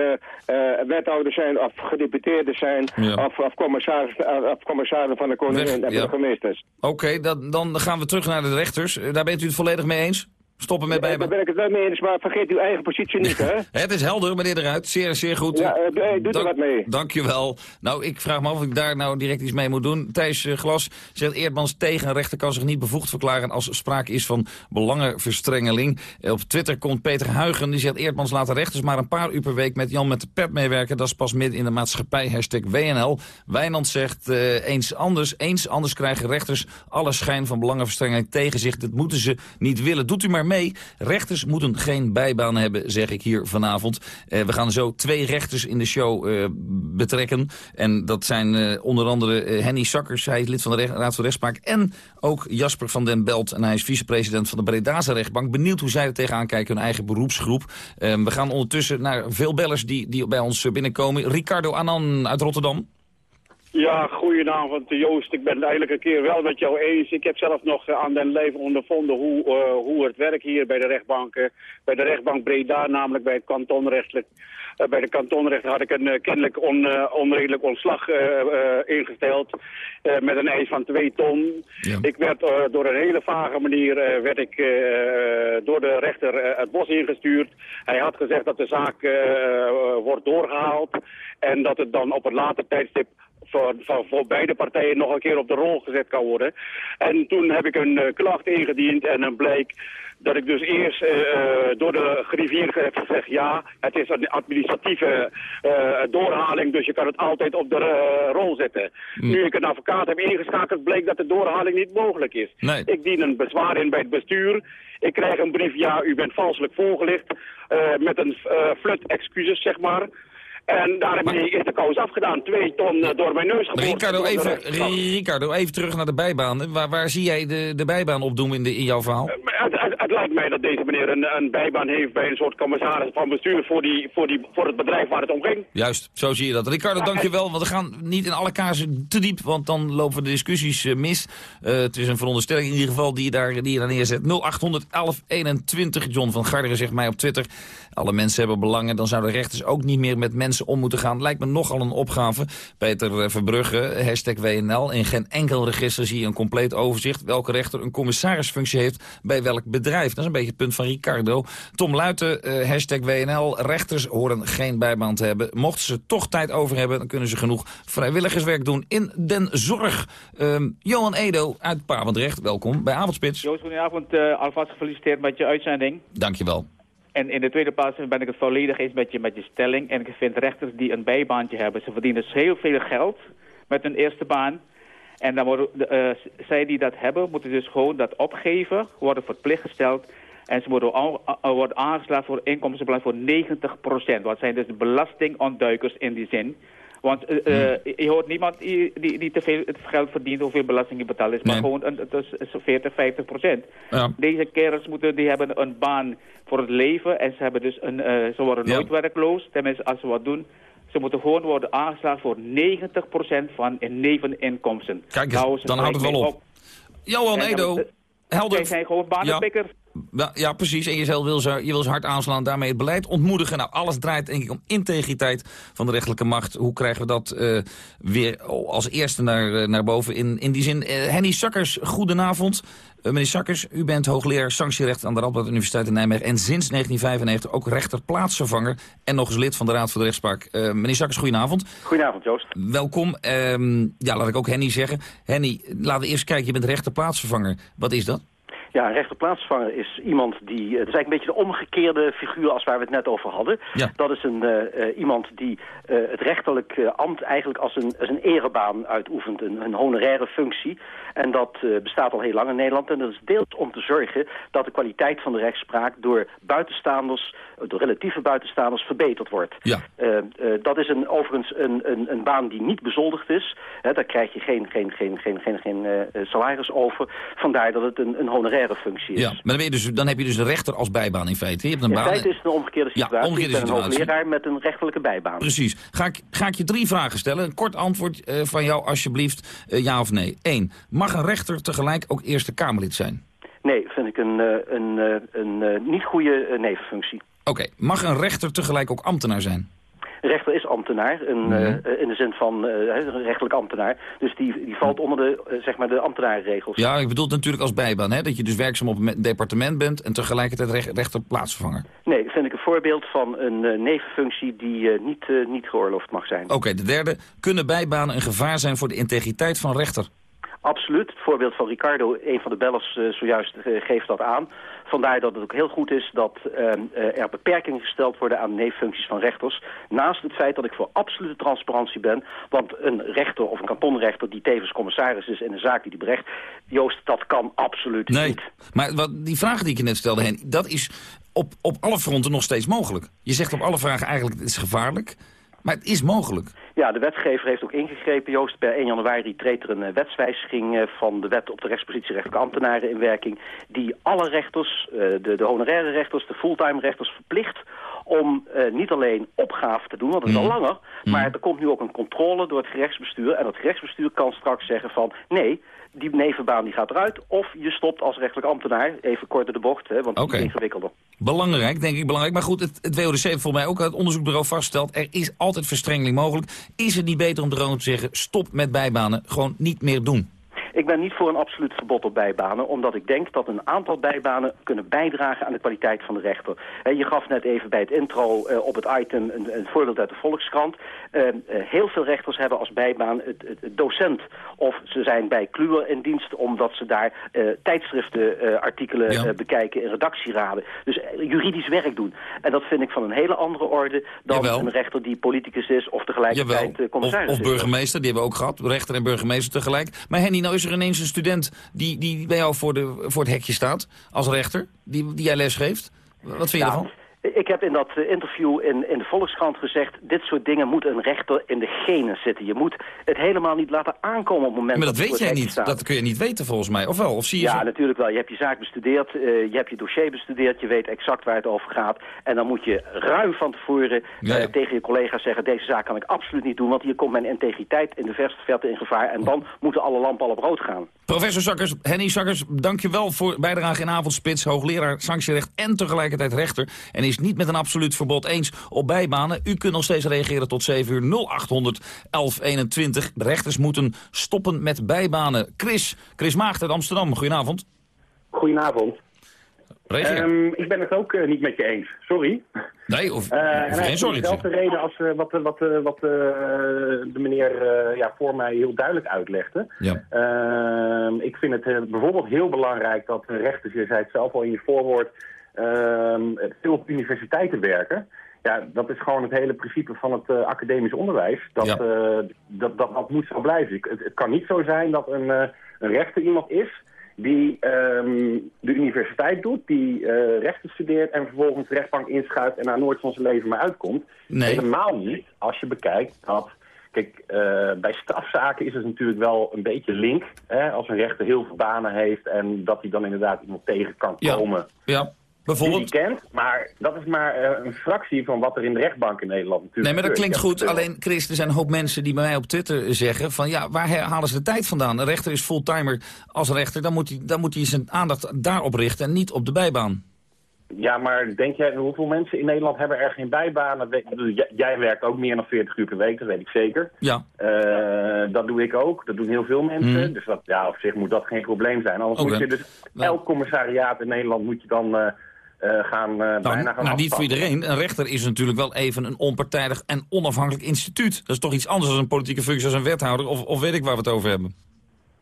wethouders zijn of gedeputeerden zijn ja. of, of, commissarissen, of commissarissen van de koningin ja. Oké, dan, dan gaan we terug naar de rechters. Daar bent u het volledig mee eens? Stoppen met bijbaan. Daar ben ik het wel mee eens, maar vergeet uw eigen positie niet, hè? het is helder, meneer eruit. Zeer, zeer goed. Ja, uh, doe er wat mee. Dank je wel. Nou, ik vraag me af of ik daar nou direct iets mee moet doen. Thijs uh, Glas zegt Eerdmans tegen een rechter kan zich niet bevoegd verklaren... als sprake is van belangenverstrengeling. Op Twitter komt Peter Huigen, die zegt... Eerdmans laat de rechters maar een paar uur per week met Jan met de pet meewerken. Dat is pas midden in de maatschappij, hashtag WNL. Wijnand zegt eens anders. Eens anders krijgen rechters alle schijn van belangenverstrengeling tegen zich. Dat moeten ze niet willen. Doet u maar Rechters moeten geen bijbaan hebben, zeg ik hier vanavond. Uh, we gaan zo twee rechters in de show uh, betrekken. En dat zijn uh, onder andere Henny Sakkers, hij is lid van de Raad van Rechtspraak. En ook Jasper van den Belt, en hij is vicepresident van de Bredase rechtbank. Benieuwd hoe zij er tegenaan kijken, hun eigen beroepsgroep. we gaan ondertussen naar veel bellers die, die bij ons binnenkomen. Ricardo Anan uit Rotterdam. Ja, goedenavond Joost. Ik ben het eigenlijk een keer wel met jou eens. Ik heb zelf nog aan den leven ondervonden hoe, uh, hoe het werkt hier bij de rechtbanken. Bij de rechtbank Breda, namelijk bij het kantonrechtelijk. Uh, bij de kantonrechter had ik een uh, kennelijk on, onredelijk ontslag ingesteld met een eis van twee ton. Ja. Ik werd door een hele vage manier werd ik, door de rechter het bos ingestuurd. Hij had gezegd dat de zaak wordt doorgehaald en dat het dan op een later tijdstip voor, voor, voor, beide partijen nog een keer op de rol gezet kan worden. En toen heb ik een uh, klacht ingediend en dan bleek dat ik dus eerst uh, door de griffier heb gezegd... ja, het is een administratieve uh, doorhaling, dus je kan het altijd op de rol zetten. Mm. Nu ik een advocaat heb ingeschakeld, bleek dat de doorhaling niet mogelijk is. Nee. Ik dien een bezwaar in bij het bestuur. Ik krijg een brief, ja, u bent valselijk voorgelicht... met een flut excuses, zeg maar... En daar heb ik de kous afgedaan. Twee ton uh, door mijn neus geboord. Ricardo, even, Ricardo, even terug naar de bijbaan. Waar, waar zie jij de, de bijbaan opdoen in, de, in jouw verhaal? Uh, het, het, het, lijkt mij dat deze meneer een, een bijbaan heeft bij een soort commissaris van bestuur voor, die, voor, die, voor het bedrijf waar het om ging. Juist, zo zie je dat. Ricardo, ja, dankjewel. Want we gaan niet in alle kaarsen te diep, want dan lopen de discussies uh, mis. het is een veronderstelling in ieder geval die je daar, die je daar neerzet. 0800 1121. John van Garderen zegt mij op Twitter. Alle mensen hebben belangen. Dan zouden rechters ook niet meer met mensen mensen om moeten gaan. Lijkt me nogal een opgave. Peter Verbrugge, hashtag WNL. In geen enkel register zie je een compleet overzicht... welke rechter een commissarisfunctie heeft bij welk bedrijf. Dat is een beetje het punt van Ricardo. Tom Luiten, hashtag WNL. Rechters horen geen bijbaan te hebben. Mochten ze toch tijd over hebben... dan kunnen ze genoeg vrijwilligerswerk doen in den zorg. Ehm, Johan Edo uit Papendrecht, welkom bij Avondspits. Joost, goedenavond. Uh, alvast gefeliciteerd met je uitzending. Dankjewel. En in de tweede plaats ben ik het volledig eens met je, met je stelling. En ik vind rechters die een bijbaantje hebben, ze verdienen dus heel veel geld met hun eerste baan. En dan worden, uh, zij die dat hebben, moeten dus gewoon dat opgeven, worden verplicht gesteld. En ze worden, al, worden aangeslagen voor inkomstenbelasting voor 90%. Wat zijn dus belastingontduikers in die zin. Want uh, je hoort niemand die, die, die, te veel geld verdient, hoeveel belasting je betaalt. is maar gewoon een, het is 40, 50 procent. Ja. Deze kerels moeten, die hebben een baan voor het leven en ze, hebben dus een, uh, ze worden nooit werkloos. Tenminste, als ze wat doen, ze moeten gewoon worden aangeslagen voor 90 procent van in neveninkomsten. Kijk eens, dan houdt het wel op. op. Johan Edo, helder. Zij zijn gewoon banenpikkers. Ja. Ja, precies. En je wil ze, je wil ze hard aanslaan daarmee het beleid ontmoedigen. Nou, alles draait denk ik om integriteit van de rechterlijke macht. Hoe krijgen we dat uh, weer als eerste naar, uh, naar boven in, in die zin? Uh, Henny Sakkers, goedenavond. meneer Sakkers, u bent hoogleraar sanctierecht aan de Radboud Universiteit in Nijmegen... en sinds 1995 ook rechterplaatsvervanger en nog eens lid van de Raad voor de Rechtspraak. meneer Sakkers, goedenavond. Goedenavond, Joost. Welkom. Ehm, ja, laat ik ook Henny zeggen. Henny, laten we eerst kijken, je bent rechterplaatsvervanger. Wat is dat? Ja, een rechterplaatsvanger is iemand die... Het is eigenlijk een beetje de omgekeerde figuur als waar we het net over hadden. Ja. Dat is een, uh, iemand die uh, het rechterlijk ambt eigenlijk als een, als een erebaan uitoefent. Een, een honoraire functie. En dat bestaat al heel lang in Nederland. En dat is deels om te zorgen dat de kwaliteit van de rechtspraak door buitenstaanders, door relatieve buitenstaanders, verbeterd wordt. Ja. dat is een, overigens een, een, een baan die niet bezoldigd is. Daar krijg je geen, geen, geen, geen, geen, geen salaris over. Vandaar dat het een, een honoraire functie is. Ja, maar dan, ben je dus, dan heb je dus de rechter als bijbaan in feite. Je hebt een in baan... feite is het een omgekeerde situatie. Ja, omgekeerde ik ben een hoogleraar met een rechterlijke bijbaan. Precies. Ga ik, ga ik je drie vragen stellen. Een kort antwoord uh, van jou alsjeblieft, uh, ja of nee. Eén, mag een rechter tegelijk ook Eerste Kamerlid zijn? Nee, vind ik een, uh, een, een niet goede nevenfunctie. Oké, mag een rechter tegelijk ook ambtenaar zijn? Rechter is ambtenaar, een, mhm. uh, in de zin van uh, rechtelijk ambtenaar. Dus die, die valt onder de, uh, zeg maar de ambtenarenregels. Ja, ik bedoel het natuurlijk als bijbaan, hè? dat je dus werkzaam op een departement bent en tegelijkertijd recht, rechter plaatsvervanger. Nee, vind ik een voorbeeld van een nevenfunctie die niet, niet geoorloofd mag zijn. Oké, de derde. Kunnen bijbanen een gevaar zijn voor de integriteit van rechter? Absoluut. Het voorbeeld van Ricardo, een van de bellers zojuist, geeft dat aan. Vandaar dat het ook heel goed is dat uh, er beperkingen gesteld worden aan neeffuncties van rechters. Naast het feit dat ik voor absolute transparantie ben. Want een rechter of een kantonrechter die tevens commissaris is in een zaak die die berecht. Joost, dat kan absoluut nee, niet. Maar wat, die vraag die ik je net stelde, Hen, dat is op, op alle fronten nog steeds mogelijk. Je zegt op alle vragen eigenlijk het is gevaarlijk. Maar het is mogelijk. Ja, de wetgever heeft ook ingegrepen, Joost. Per 1 januari treedt er een uh, wetswijziging uh, van de wet op de rechtspositie rechtelijke ambtenaren in werking... die alle rechters, uh, de, de honoraire rechters, de fulltime rechters verplicht om niet alleen opgave te doen, want dat is al mhm. langer... maar er komt nu ook een controle door het gerechtsbestuur... en dat gerechtsbestuur kan straks zeggen van... nee, die nevenbaan die gaat eruit. Of je stopt als rechtelijk ambtenaar. Even korter de bocht, hè, want okay. het is ingewikkelder. Belangrijk, denk ik belangrijk. Maar goed, het, het WODC heeft volgens mij ook het onderzoekbureau vastgesteld... er is altijd verstrengeling mogelijk. Is het niet beter om de te zeggen... stop met bijbanen, gewoon niet meer doen? Ik ben niet voor een absoluut verbod op bijbanen, omdat ik denk dat een aantal bijbanen kunnen bijdragen aan de kwaliteit van de rechter. je gaf net even bij het intro uh, op het item een, voorbeeld uit de Volkskrant. Uh, uh, heel veel rechters hebben als bijbaan het, het, het docent of ze zijn bij Kluwer in dienst omdat ze daar tijdschriftenartikelen ja. bekijken in redactieraden. Dus juridisch werk doen. En dat vind ik van een hele andere orde dan Jawel. een rechter die politicus is of tegelijkertijd commissaris of, of burgemeester, die hebben we ook gehad. Rechter en burgemeester tegelijk. Maar Henny, nou is er ineens een student die, die bij jou voor, de, voor het hekje staat, als rechter, die, die jij les geeft. Wat vind je ervan? Ik heb in dat eh, interview in, in de Volkskrant gezegd... dit soort dingen moet een rechter in de genen zitten. Je moet het helemaal niet laten aankomen op het moment maar dat, weet jij niet. Staat. Dat kun je niet weten volgens mij. Of wel? Of zie je ja, natuurlijk wel. Je hebt je zaak bestudeerd. Uh, je hebt je dossier bestudeerd. Je weet exact waar het over gaat. En dan moet je ruim van tevoren ja, ja. Uh, tegen je collega's zeggen... deze zaak kan ik absoluut niet doen... want hier komt mijn integriteit in de verste verte in gevaar. En dan moeten alle lampen al op rood gaan. Professor Sakkers, Henny Sakkers, dank je wel voor bijdrage in Avondspits. Hoogleraar sanctierecht en tegelijkertijd rechter. En is is niet met een absoluut verbod eens op bijbanen. U kunt nog steeds reageren tot 7 uur 0800 1121. De rechters moeten stoppen met bijbanen. Chris, Chris Maagd uit Amsterdam, goedenavond. Goedenavond. Ehm, ik ben het ook eh, niet met je eens. Sorry. Nee, of, en of geen hij sorry. dezelfde reden als eh, wat, wat, wat de meneer ja, voor mij heel duidelijk uitlegde. Ja. Ehm, ik vind het bijvoorbeeld heel belangrijk dat rechters, je zei het zelf al in je voorwoord, veel op universiteiten werken. Ja, dat is gewoon het hele principe van het eh, academisch onderwijs. Dat, Ja. eh, dat, dat, dat moet zo blijven. Ik- Het, het kan niet zo zijn dat een, eh, een rechter iemand is die ehm, de universiteit doet, die rechten studeert en vervolgens de rechtbank inschuift en daar nooit van zijn leven meer uitkomt. Nee. Helemaal niet als je bekijkt dat... Kijk, bij strafzaken is het natuurlijk wel een beetje link. Hè, als een rechter heel veel banen heeft en dat hij dan inderdaad iemand tegen kan Ja. komen Ja, bijvoorbeeld. die kent. Maar dat is maar eh, een fractie van wat er in de rechtbank in Nederland natuurlijk Nee, maar dat klinkt goed. Alleen, Chris, er zijn een hoop mensen die bij mij op Twitter zeggen... van ja, waar halen ze de tijd vandaan? Een rechter is fulltimer als rechter. Dan moet hij, dan moet hij zijn aandacht daarop richten en niet op de bijbaan. Ja, maar denk jij, hoeveel mensen in Nederland hebben er geen bijbanen? Jij, werkt ook meer dan 40 uur per week, dat weet ik zeker. Ja. Eh, dat doe ik ook, dat doen heel veel mensen. Mhm. Dus dat, ja, op zich moet dat geen probleem zijn. Anders moet je dus elk commissariaat in Nederland moet je dan eh, gaan, eh, bijna Nou, gaan nou, niet voor iedereen. Een rechter is natuurlijk wel even een onpartijdig en onafhankelijk instituut. Dat is toch iets anders dan een politieke functie als een wethouder... of, of weet ik waar we het over hebben.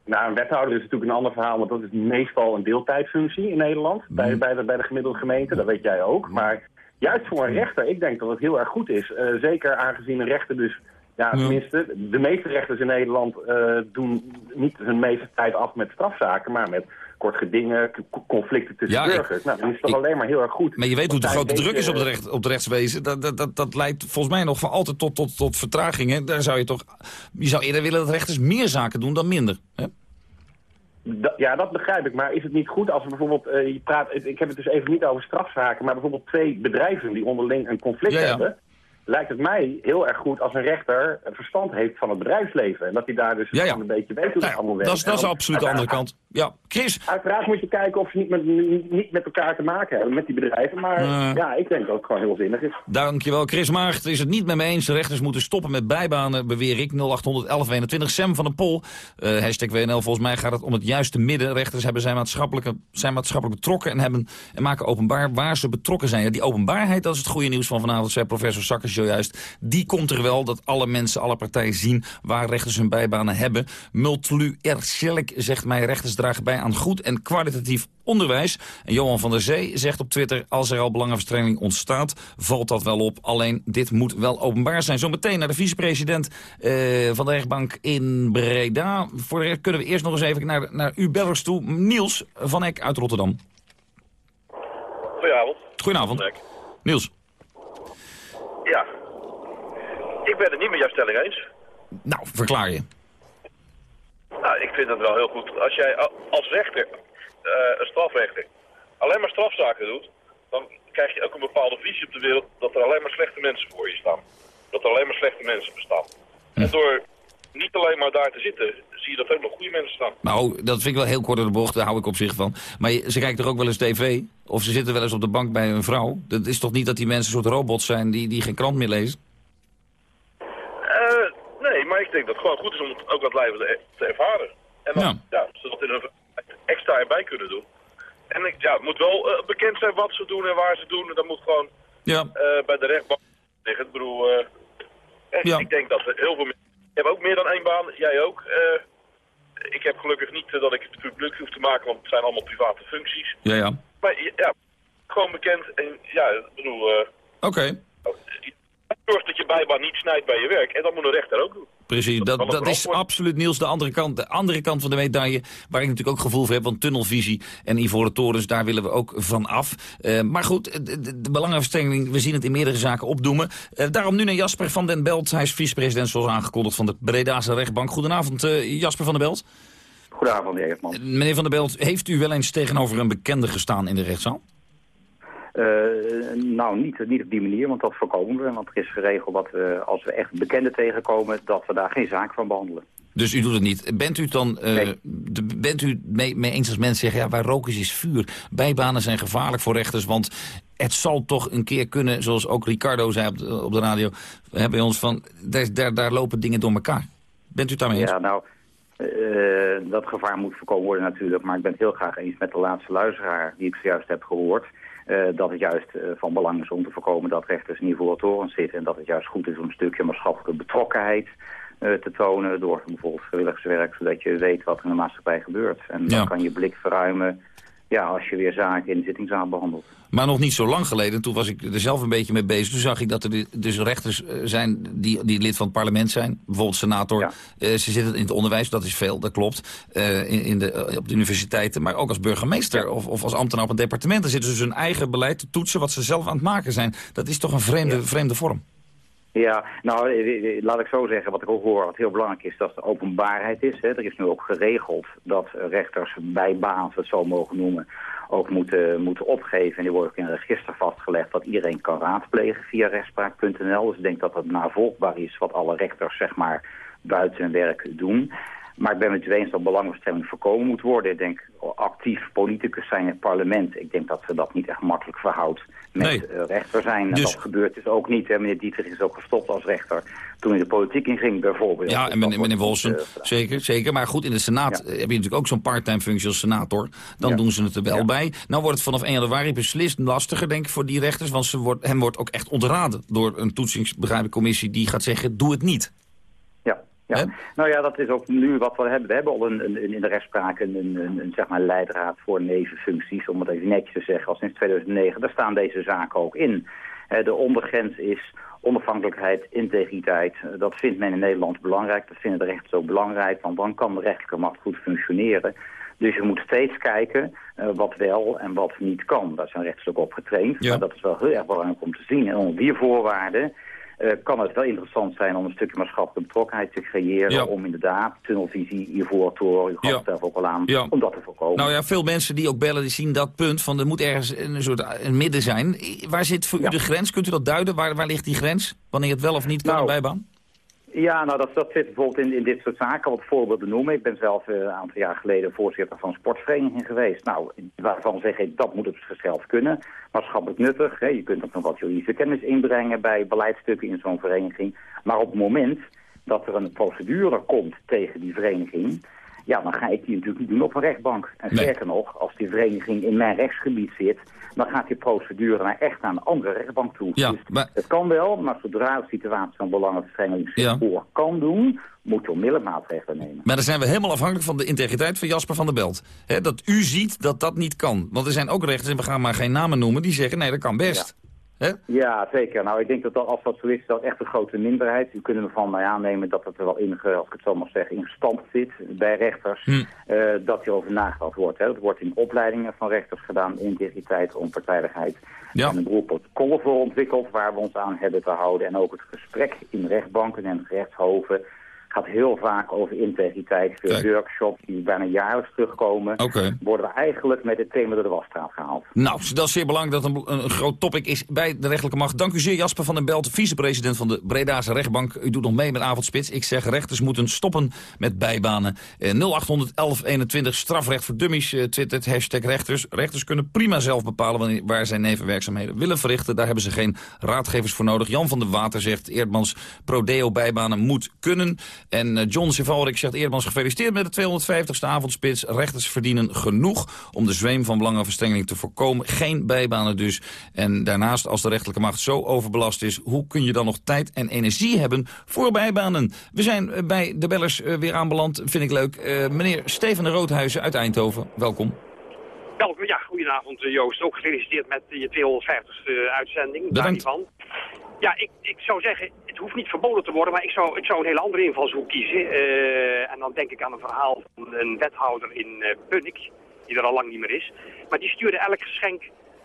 Nou, een wethouder is natuurlijk een ander verhaal, want dat is meestal een deeltijdfunctie in Nederland. Mhm. Bij, bij, de, bij de gemiddelde gemeente, dat weet jij ook. Maar juist voor een rechter, ik denk dat het heel erg goed is. Eh, zeker aangezien een rechter dus, ja, tenminste, de meeste rechters in Nederland eh, doen niet hun meeste tijd af met strafzaken, maar met kort gedingen, conflicten tussen Ja, ik- burgers. nou, dan is het toch alleen maar heel erg goed. Maar je weet hoe de grote druk is op, de weten- recht, op de rechtswezen. Dat, dat, dat, dat leidt volgens mij nog van altijd tot, tot, tot vertragingen. Daar zou je toch... Je zou eerder willen dat rechters meer zaken doen dan minder. Hè? Da- ja, dat begrijp ik. Maar is het niet goed als we bijvoorbeeld... eh, je praat, ik heb het dus even niet over strafzaken... maar bijvoorbeeld twee bedrijven die onderling een conflict Ja, ja. hebben... lijkt het mij heel erg goed als een rechter verstand heeft van het bedrijfsleven. En dat hij daar dus Ja, ja. gewoon een beetje weet hoe het allemaal werkt. Dat is, dat is absoluut de andere kant. Ja, Chris. Uiteraard moet je kijken of ze niet met, niet, met elkaar te maken hebben, met die bedrijven. Maar ja, ik denk dat het gewoon heel zinnig is. Dankjewel. Chris Maagd is het niet met me eens. De rechters moeten stoppen met bijbanen, beweer ik. 0800 1121. Sam van den Pol. eh hashtag WNL. Volgens mij gaat het om het juiste midden. Rechters hebben zijn, maatschappelijke, zijn maatschappelijk betrokken... En, hebben, en maken openbaar waar ze betrokken zijn. Ja, die openbaarheid, dat is het goede nieuws van vanavond... zei professor Sakkers zojuist. Die komt er wel, dat alle mensen, alle partijen zien... waar rechters hun bijbanen hebben. Multlu Erschelk zegt mij... rechters dragen bij aan goed en kwalitatief onderwijs. En Johan van der Zee zegt op Twitter... als er al belangenverstrengeling ontstaat, valt dat wel op. Alleen dit moet wel openbaar zijn. Zometeen naar de vicepresident eh, van de rechtbank in Breda. Voor de rest kunnen we eerst nog eens even naar, naar uw bellers toe. Niels van Eck uit Rotterdam. Goedenavond. Goedenavond. Niels. Ja. Ik ben het niet met jouw stelling eens. Nou, verklaar je. Nou, ik vind het wel heel goed. Als jij als rechter, eh, een strafrechter, alleen maar strafzaken doet, dan krijg je ook een bepaalde visie op de wereld dat er alleen maar slechte mensen voor je staan. Dat er alleen maar slechte mensen bestaan. En door niet alleen maar daar te zitten, zie je dat er ook nog goede mensen staan. Nou, dat vind ik wel heel kort door de bocht, daar hou ik op zich van. Maar ze kijken toch ook wel eens tv? Of ze zitten wel eens op de bank bij een vrouw? Dat is toch niet dat die mensen een soort robots zijn die, die geen krant meer lezen? Eh, nee, maar ik denk dat het gewoon goed is om het ook het lijf te, te ervaren. En dan, ja. ze dat in een extra erbij kunnen doen. En ik, ja, het moet wel eh, bekend zijn wat ze doen en waar ze doen. En dat moet gewoon Ja. eh, bij de rechtbank liggen. Ik bedoel, ik denk dat er heel veel mensen... Je hebt ook meer dan één baan, jij ook. Ik heb gelukkig niet eh, dat ik het publiek hoef te maken, want het zijn allemaal private functies. Ja, ja. Maar ja, gewoon bekend. En ja, ik bedoel... eh, Oké. Zorg dat je bijbaan niet snijdt bij je werk. En dat moet een rechter ook doen. Precies, dat, dat is absoluut Niels de andere kant. De andere kant van de medaille, waar ik natuurlijk ook gevoel voor heb... want tunnelvisie en ivoren torens, daar willen we ook van af. Eh, maar goed, de, de, de belangenverstrengeling, we zien het in meerdere zaken opdoemen. Eh, daarom nu naar Jasper van den Belt. Hij is vicepresident, zoals aangekondigd, van de Bredase rechtbank. Goedenavond, eh, Jasper van den Belt. Goedenavond, heer Eerdman. Eh, Meneer van den Belt, heeft u wel eens tegenover een bekende gestaan in de rechtszaal? Eh, nou, niet, niet op die manier, want dat voorkomen we. Want er is geregeld dat we, als we echt bekenden tegenkomen, dat we daar geen zaak van behandelen. Dus u doet het niet. Bent u dan eh, de- bent u mee, mee eens als mensen zeggen... ja, waar roken is, is vuur. Bijbanen zijn gevaarlijk voor rechters, want het zal toch een keer kunnen, zoals ook Ricardo zei op de, op de radio... Hè, bij ons, van, daar, daar, daar lopen dingen door elkaar. Bent u het daarmee eens? Ja, nou, uh, dat gevaar moet voorkomen worden natuurlijk. Maar ik ben het heel graag eens met de laatste luisteraar die ik zojuist heb gehoord. Uh, dat het juist uh, van belang is om te voorkomen dat rechters niet voor torens zitten. En dat het juist goed is om een stukje maatschappelijke betrokkenheid te tonen. Door bijvoorbeeld vrijwilligerswerk, zodat je weet wat er in de maatschappij gebeurt. En dan kan je blik verruimen ja, als je weer zaken in de zittingszaal behandelt. Maar nog niet zo lang geleden, toen was ik er zelf een beetje mee bezig... toen zag ik dat er dus rechters eh, zijn die, die lid van het parlement zijn. Bijvoorbeeld senator. Ja. Uh, ze zitten in het onderwijs, dat is veel, dat klopt. Uh, in, in de, op de universiteiten, maar ook als burgemeester... Of, of als ambtenaar op een departement. Dan zitten ze dus hun eigen beleid te toetsen wat ze zelf aan het maken zijn. Dat is toch een vreemde, vreemde vorm? Ja, nou, laat ik zo zeggen, wat ik ook hoor, wat heel belangrijk is, dat de openbaarheid is. Hè. Er is nu ook geregeld dat rechters bij baan, we het zo mogen noemen, ook moeten, moeten opgeven. En die wordt ook in een register vastgelegd dat iedereen kan raadplegen via rechtspraak.nl. Dus ik denk dat dat navolgbaar is wat alle rechters, zeg maar, buiten hun werk doen. Maar ik ben met u eens dat belangenverstrengeling voorkomen moet worden. Ik denk actief politicus zijn in het parlement. Ik denk dat ze dat niet echt makkelijk verhoudt met nee. Eh, rechter zijn. En dus... dat gebeurt dus ook niet. Hè. Meneer Dietrich is ook gestopt als rechter toen hij de politiek inging bijvoorbeeld. Ja, en meneer, meneer Wolsen, uh, zeker, zeker. Maar goed, in de Senaat ja. heb je natuurlijk ook zo'n parttime functie als senator. Dan ja. doen ze het er wel ja. bij. Nou wordt het vanaf 1 januari beslist lastiger, denk ik, voor die rechters. Want ze wordt, hem wordt ook echt ontraden door een toetsingsbegrijpcommissie die gaat zeggen, doe het niet. Ja. Nou ja, dat is ook nu wat we hebben. We hebben al een, een in de rechtspraak een, een, een, zeg maar leidraad voor nevenfuncties, om het even netjes te zeggen, al sinds 2009. Daar staan deze zaken ook in. De ondergrens is onafhankelijkheid, integriteit. Dat vindt men in Nederland belangrijk. Dat vinden de rechters ook belangrijk, want dan kan de rechterlijke macht goed functioneren. Dus je moet steeds kijken uh, wat wel en wat niet kan. Daar zijn rechters ook op getraind. Ja. Maar dat is wel heel erg belangrijk om te zien. En onder die voorwaarden uh, kan het wel interessant zijn om een stukje maatschappelijke betrokkenheid te creëren. Ja. Om inderdaad tunnelvisie, Ivoortoren, u gaf ja. het zelf ook al aan, ja. om dat te voorkomen. Nou ja, veel mensen die ook bellen, die zien dat punt van er moet ergens een soort een midden zijn. Waar zit voor u de grens? Kunt u dat duiden? Waar, waar ligt die grens? Wanneer het wel of niet kan nou, bijbaan? Ja, nou dat, dat zit bijvoorbeeld in, in dit soort zaken. Wat voorbeelden noemen. Ik ben zelf uh, een aantal jaar geleden voorzitter van een sportvereniging geweest. Nou, waarvan zeg ik, dat moet het zichzelf kunnen. Maatschappelijk nuttig. Hè. Je kunt ook nog wat juridische kennis inbrengen bij beleidstukken in zo'n vereniging. Maar op het moment dat er een procedure komt tegen die vereniging... Ja, dan ga ik die natuurlijk niet doen op een rechtbank. En nee. sterker nog, als die vereniging in mijn rechtsgebied zit dan gaat die procedure naar echt naar een andere rechtbank toe. Ja, dus maar... Het kan wel, maar zodra de situatie van belangenverstrengeling zich ja. voor kan doen, moet je onmiddellijk maatregelen nemen. Maar dan zijn we helemaal afhankelijk van de integriteit van Jasper van der Belt. He, dat u ziet dat dat niet kan. Want er zijn ook rechters, en we gaan maar geen namen noemen, die zeggen nee, dat kan best. Ja. He? Ja, zeker. Nou, ik denk dat als dat zo is, dat echt een grote minderheid. U kunnen ervan mij aannemen dat het er wel in, als ik het zo mag zeggen, in stand zit bij rechters. Hm. Uh, dat hierover nagedacht wordt. Hè. Dat wordt in opleidingen van rechters gedaan, integriteit, onpartijdigheid. Ja. En een beroep voor ontwikkeld waar we ons aan hebben te houden. En ook het gesprek in rechtbanken en rechtshoven gaat heel vaak over integriteit. Veel workshops die bijna jaarlijks terugkomen. Okay. Worden we eigenlijk met het thema door de wasstraat gehaald. Nou, dat is zeer belangrijk dat een, een, groot topic is bij de rechtelijke macht. Dank u zeer Jasper van den Belt, vicepresident van de Bredaanse rechtbank. U doet nog mee met Avondspits. Ik zeg rechters moeten stoppen met bijbanen. Eh, 0800 1121 strafrecht voor dummies eh, twittert hashtag rechters. Rechters kunnen prima zelf bepalen wanneer, waar zij nevenwerkzaamheden willen verrichten. Daar hebben ze geen raadgevers voor nodig. Jan van der Water zegt Eerdmans prodeo bijbanen moet kunnen. En uh, John Sivalrik zegt Eerdmans gefeliciteerd met de 250ste avondspits. Rechters verdienen genoeg om de zweem van belangenverstrengeling te voorkomen. Geen bijbanen dus. En daarnaast, als de rechterlijke macht zo overbelast is... hoe kun je dan nog tijd en energie hebben voor bijbanen? We zijn uh, bij de bellers uh, weer aanbeland, vind ik leuk. meneer Steven de Roodhuizen uit Eindhoven, welkom. Welkom, ja, goedenavond Joost. Ook gefeliciteerd met je 250ste uitzending. Bedankt. Ja, ik, ik zou zeggen, het hoeft niet verboden te worden, maar ik zou, ik zou een hele andere invalshoek kiezen. Uh, en dan denk ik aan een verhaal van een wethouder in uh, Bunnik, die er al lang niet meer is. Maar die stuurde elk geschenk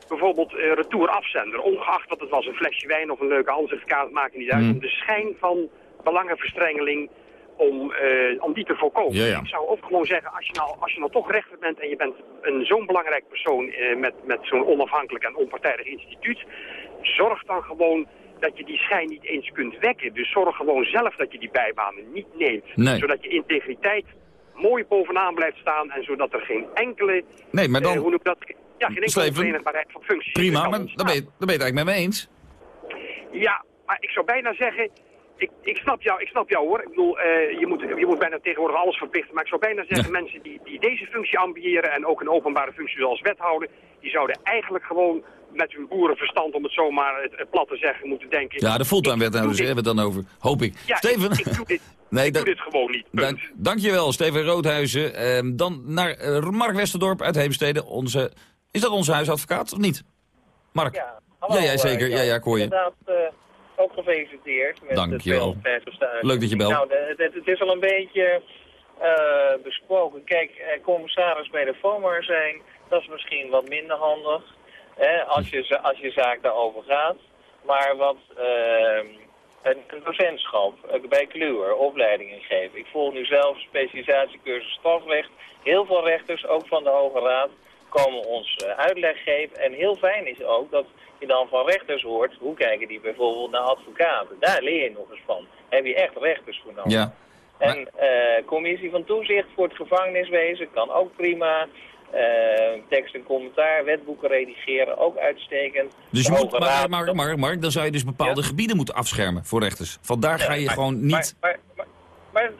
bijvoorbeeld uh, retour afzender. Ongeacht dat het was een flesje wijn of een leuke ansichtkaart, maakt niet uit. Mm. Om de schijn van belangenverstrengeling om, uh, om die te voorkomen. Ja, ja. Ik zou ook gewoon zeggen, als je nou, als je nou toch rechter bent en je bent een zo'n belangrijk persoon uh, met, met zo'n onafhankelijk en onpartijdig instituut, zorg dan gewoon dat je die schijn niet eens kunt wekken. Dus zorg gewoon zelf dat je die bijbanen niet neemt. Nee. Zodat je integriteit mooi bovenaan blijft staan en zodat er geen enkele... Nee, maar dan... hoe noem ik dat? Ja, geen enkele verenigbaarheid van functies. Prima, maar dan ben, je, dan ben je het eigenlijk met me eens. Ja, maar ik zou bijna zeggen... Ik, ik, snap jou, ik snap jou hoor. Ik bedoel, eh, je, moet, je moet bijna tegenwoordig alles verplichten. Maar ik zou bijna zeggen, mensen die, die deze functie ambiëren... en ook een openbare functie zoals wethouder... die zouden eigenlijk gewoon met hun boerenverstand, om het zomaar het, het plat te zeggen, moeten denken... Ja, de fulltime wethouders hebben we het dan over. Hoop ik. Ja, Steven? Ik, ik doe dit, nee, ik doe dit gewoon niet. punt. Dank, dankjewel, Steven Roodhuizen. Ehm, dan naar eh, Mark Westerdorp uit Heemstede. Onze, is dat onze huisadvocaat of niet? Mark? Ja, hallo, ja, jij zeker. eh, ja, ja, ik hoor je. Inderdaad, eh, ook gefeliciteerd met Dankjewel. de 250ste Leuk dat je belt. Nou, de- het, het is al een beetje eh, besproken. Kijk, eh, commissaris bij de FOMAR zijn, dat is misschien wat minder handig. Hè, als, je, als je zaak daarover gaat. Maar wat eh, een, een docentschap eh, bij Kluwer, opleidingen geven. Ik volg nu zelf specialisatiecursus strafrecht. Heel veel rechters, ook van de Hoge Raad, komen ons eh, uitleg geven. En heel fijn is ook dat je dan van rechters hoort, hoe kijken die bijvoorbeeld naar advocaten. Daar leer je nog eens van. Heb je echt rechters voor nodig. Ja. En eh, commissie van toezicht voor het gevangeniswezen kan ook prima. Eh, tekst en commentaar, wetboeken redigeren, ook uitstekend. Dus je moet, maar, maar, maar, Mark, dan zou je dus bepaalde gebieden moeten afschermen voor rechters. Want daar ga je maar- gewoon niet... Maar, maar, maar, maar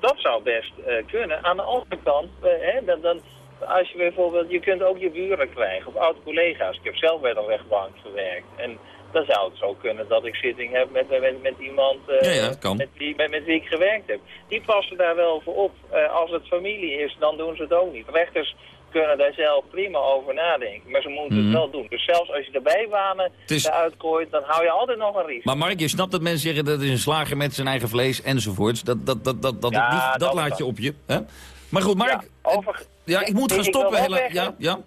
dat zou best eh, kunnen. Aan de andere kant, eh, hè, dan, dan, als je bijvoorbeeld, je kunt ook je buren krijgen of oud-collega's. Ik heb zelf bij de rechtbank gewerkt. En dan zou het zo kunnen dat ik zitting heb met, met, met iemand Ja, ja, dat kan. Met, wie, met, met wie ik gewerkt heb. Die passen daar wel voor op. Als het familie is, dan doen ze het ook niet. Rechters kunnen daar zelf prima over nadenken. Maar ze moeten Mhm. het wel doen. Dus zelfs als je de bijbanen is- eruit dan hou je altijd nog een risico. Maar Mark, je snapt dat mensen zeggen dat is een slager met zijn eigen vlees enzovoorts. Dat, dat, dat, dat, dat, Ja, dat, dat laat je op je. Hè? Maar goed, Mark, Ja, over, ja, ik moet gaan stoppen. Hela- ja, ja.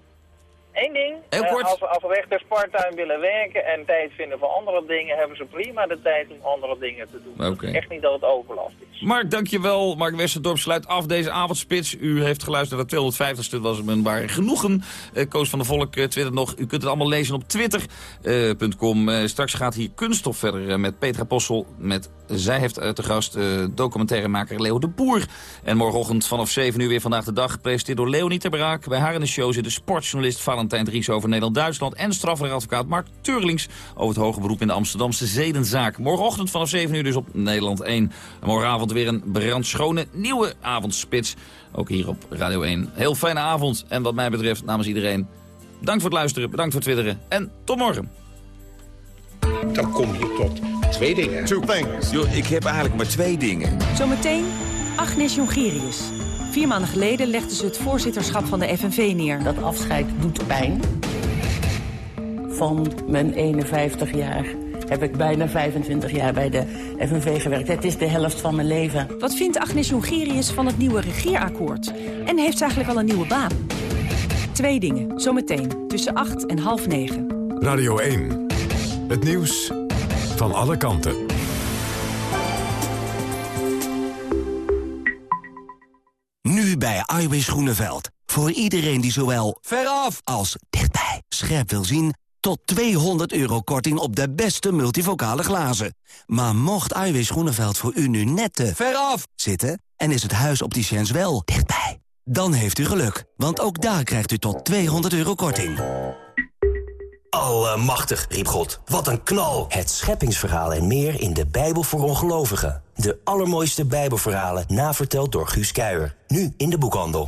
Eén ding, Heel eh, als, als rechters parttime willen werken en tijd vinden voor andere dingen, hebben ze prima de tijd om andere dingen te doen. Echt niet dat het overlast is. Mark, dankjewel. Mark Westerdorp sluit af deze avondspits. U heeft geluisterd naar 250ste. Dat was een waar genoegen. Eh, Koos van der Volk uh, twittert nog. U kunt het allemaal lezen op twitter.com. Straks gaat hier Kunststof verder met Petra Possel. Met, zij heeft uh, te gast documentairemaker Leo de Boer. En morgenochtend vanaf 7 uur weer Vandaag de Dag. Gepresenteerd door Leonie Terbraak. Bij haar in de show zit de sportjournalist Valentijn Dries over Nederland-Duitsland. En strafrechtadvocaat Mark Turlings over het hoge beroep in de Amsterdamse zedenzaak. Morgenochtend vanaf 7 uur dus op Nederland 1. En morgenavond weer een brandschone nieuwe avondspits. Ook hier op Radio 1. Heel fijne avond. En wat mij betreft namens iedereen, bedankt voor het luisteren, bedankt voor het twitteren. En tot morgen. Dan kom je tot twee dingen. Two things. Yo, ik heb eigenlijk maar twee dingen. Zometeen Agnes Jongerius. Vier maanden geleden legde ze het voorzitterschap van de FNV neer. Dat afscheid doet pijn. Van mijn 51 jaar heb ik bijna 25 jaar bij de FNV gewerkt. Het is de helft van mijn leven. Wat vindt Agnes Jongerius van het nieuwe regeerakkoord? En heeft ze eigenlijk al een nieuwe baan? Twee dingen, zometeen, tussen 8 en half negen. Radio 1. Het nieuws van alle kanten. Nu bij Iwis Groeneveld. Voor iedereen die zowel veraf als dichtbij scherp wil zien... tot 200 euro korting op de beste multivocale glazen. Maar mocht Iwis Groeneveld voor u nu net te veraf zitten... en is het huis opticiens wel dichtbij... dan heeft u geluk, want ook daar krijgt u tot 200 euro korting. Allemachtig, riep God. Wat een knal! Het scheppingsverhaal en meer in de Bijbel voor ongelovigen. De allermooiste Bijbelverhalen, naverteld door Guus Kuijer. Nu in de boekhandel.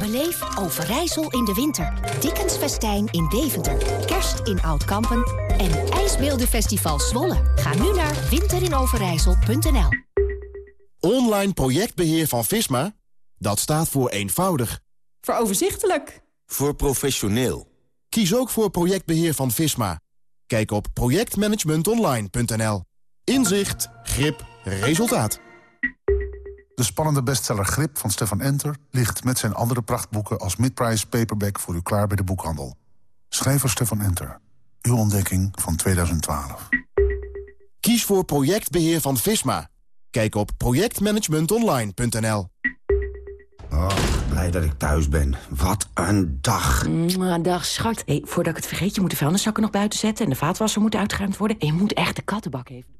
Beleef Overijssel in de winter. Dickensfestijn in Deventer. Kerst in Oudkampen. En IJsbeeldenfestival Zwolle. Ga nu naar winterinoverijssel.nl Online projectbeheer van Visma? Dat staat voor eenvoudig. Voor overzichtelijk. Voor professioneel. Kies ook voor projectbeheer van Visma. Kijk op projectmanagementonline.nl. Inzicht, grip, resultaat. De spannende bestseller Grip van Stefan Enter... ligt met zijn andere prachtboeken als midprice paperback... voor u klaar bij de boekhandel. Schrijver Stefan Enter. Uw ontdekking van 2012. Kies voor projectbeheer van Visma. Kijk op projectmanagementonline.nl. Oh, blij dat ik thuis ben. Wat een dag. Mwah, dag, schat. Hey, voordat ik het vergeet, je moet de vuilniszakken nog buiten zetten... en de vaatwasser moet uitgeruimd worden. En je moet echt de kattenbak even...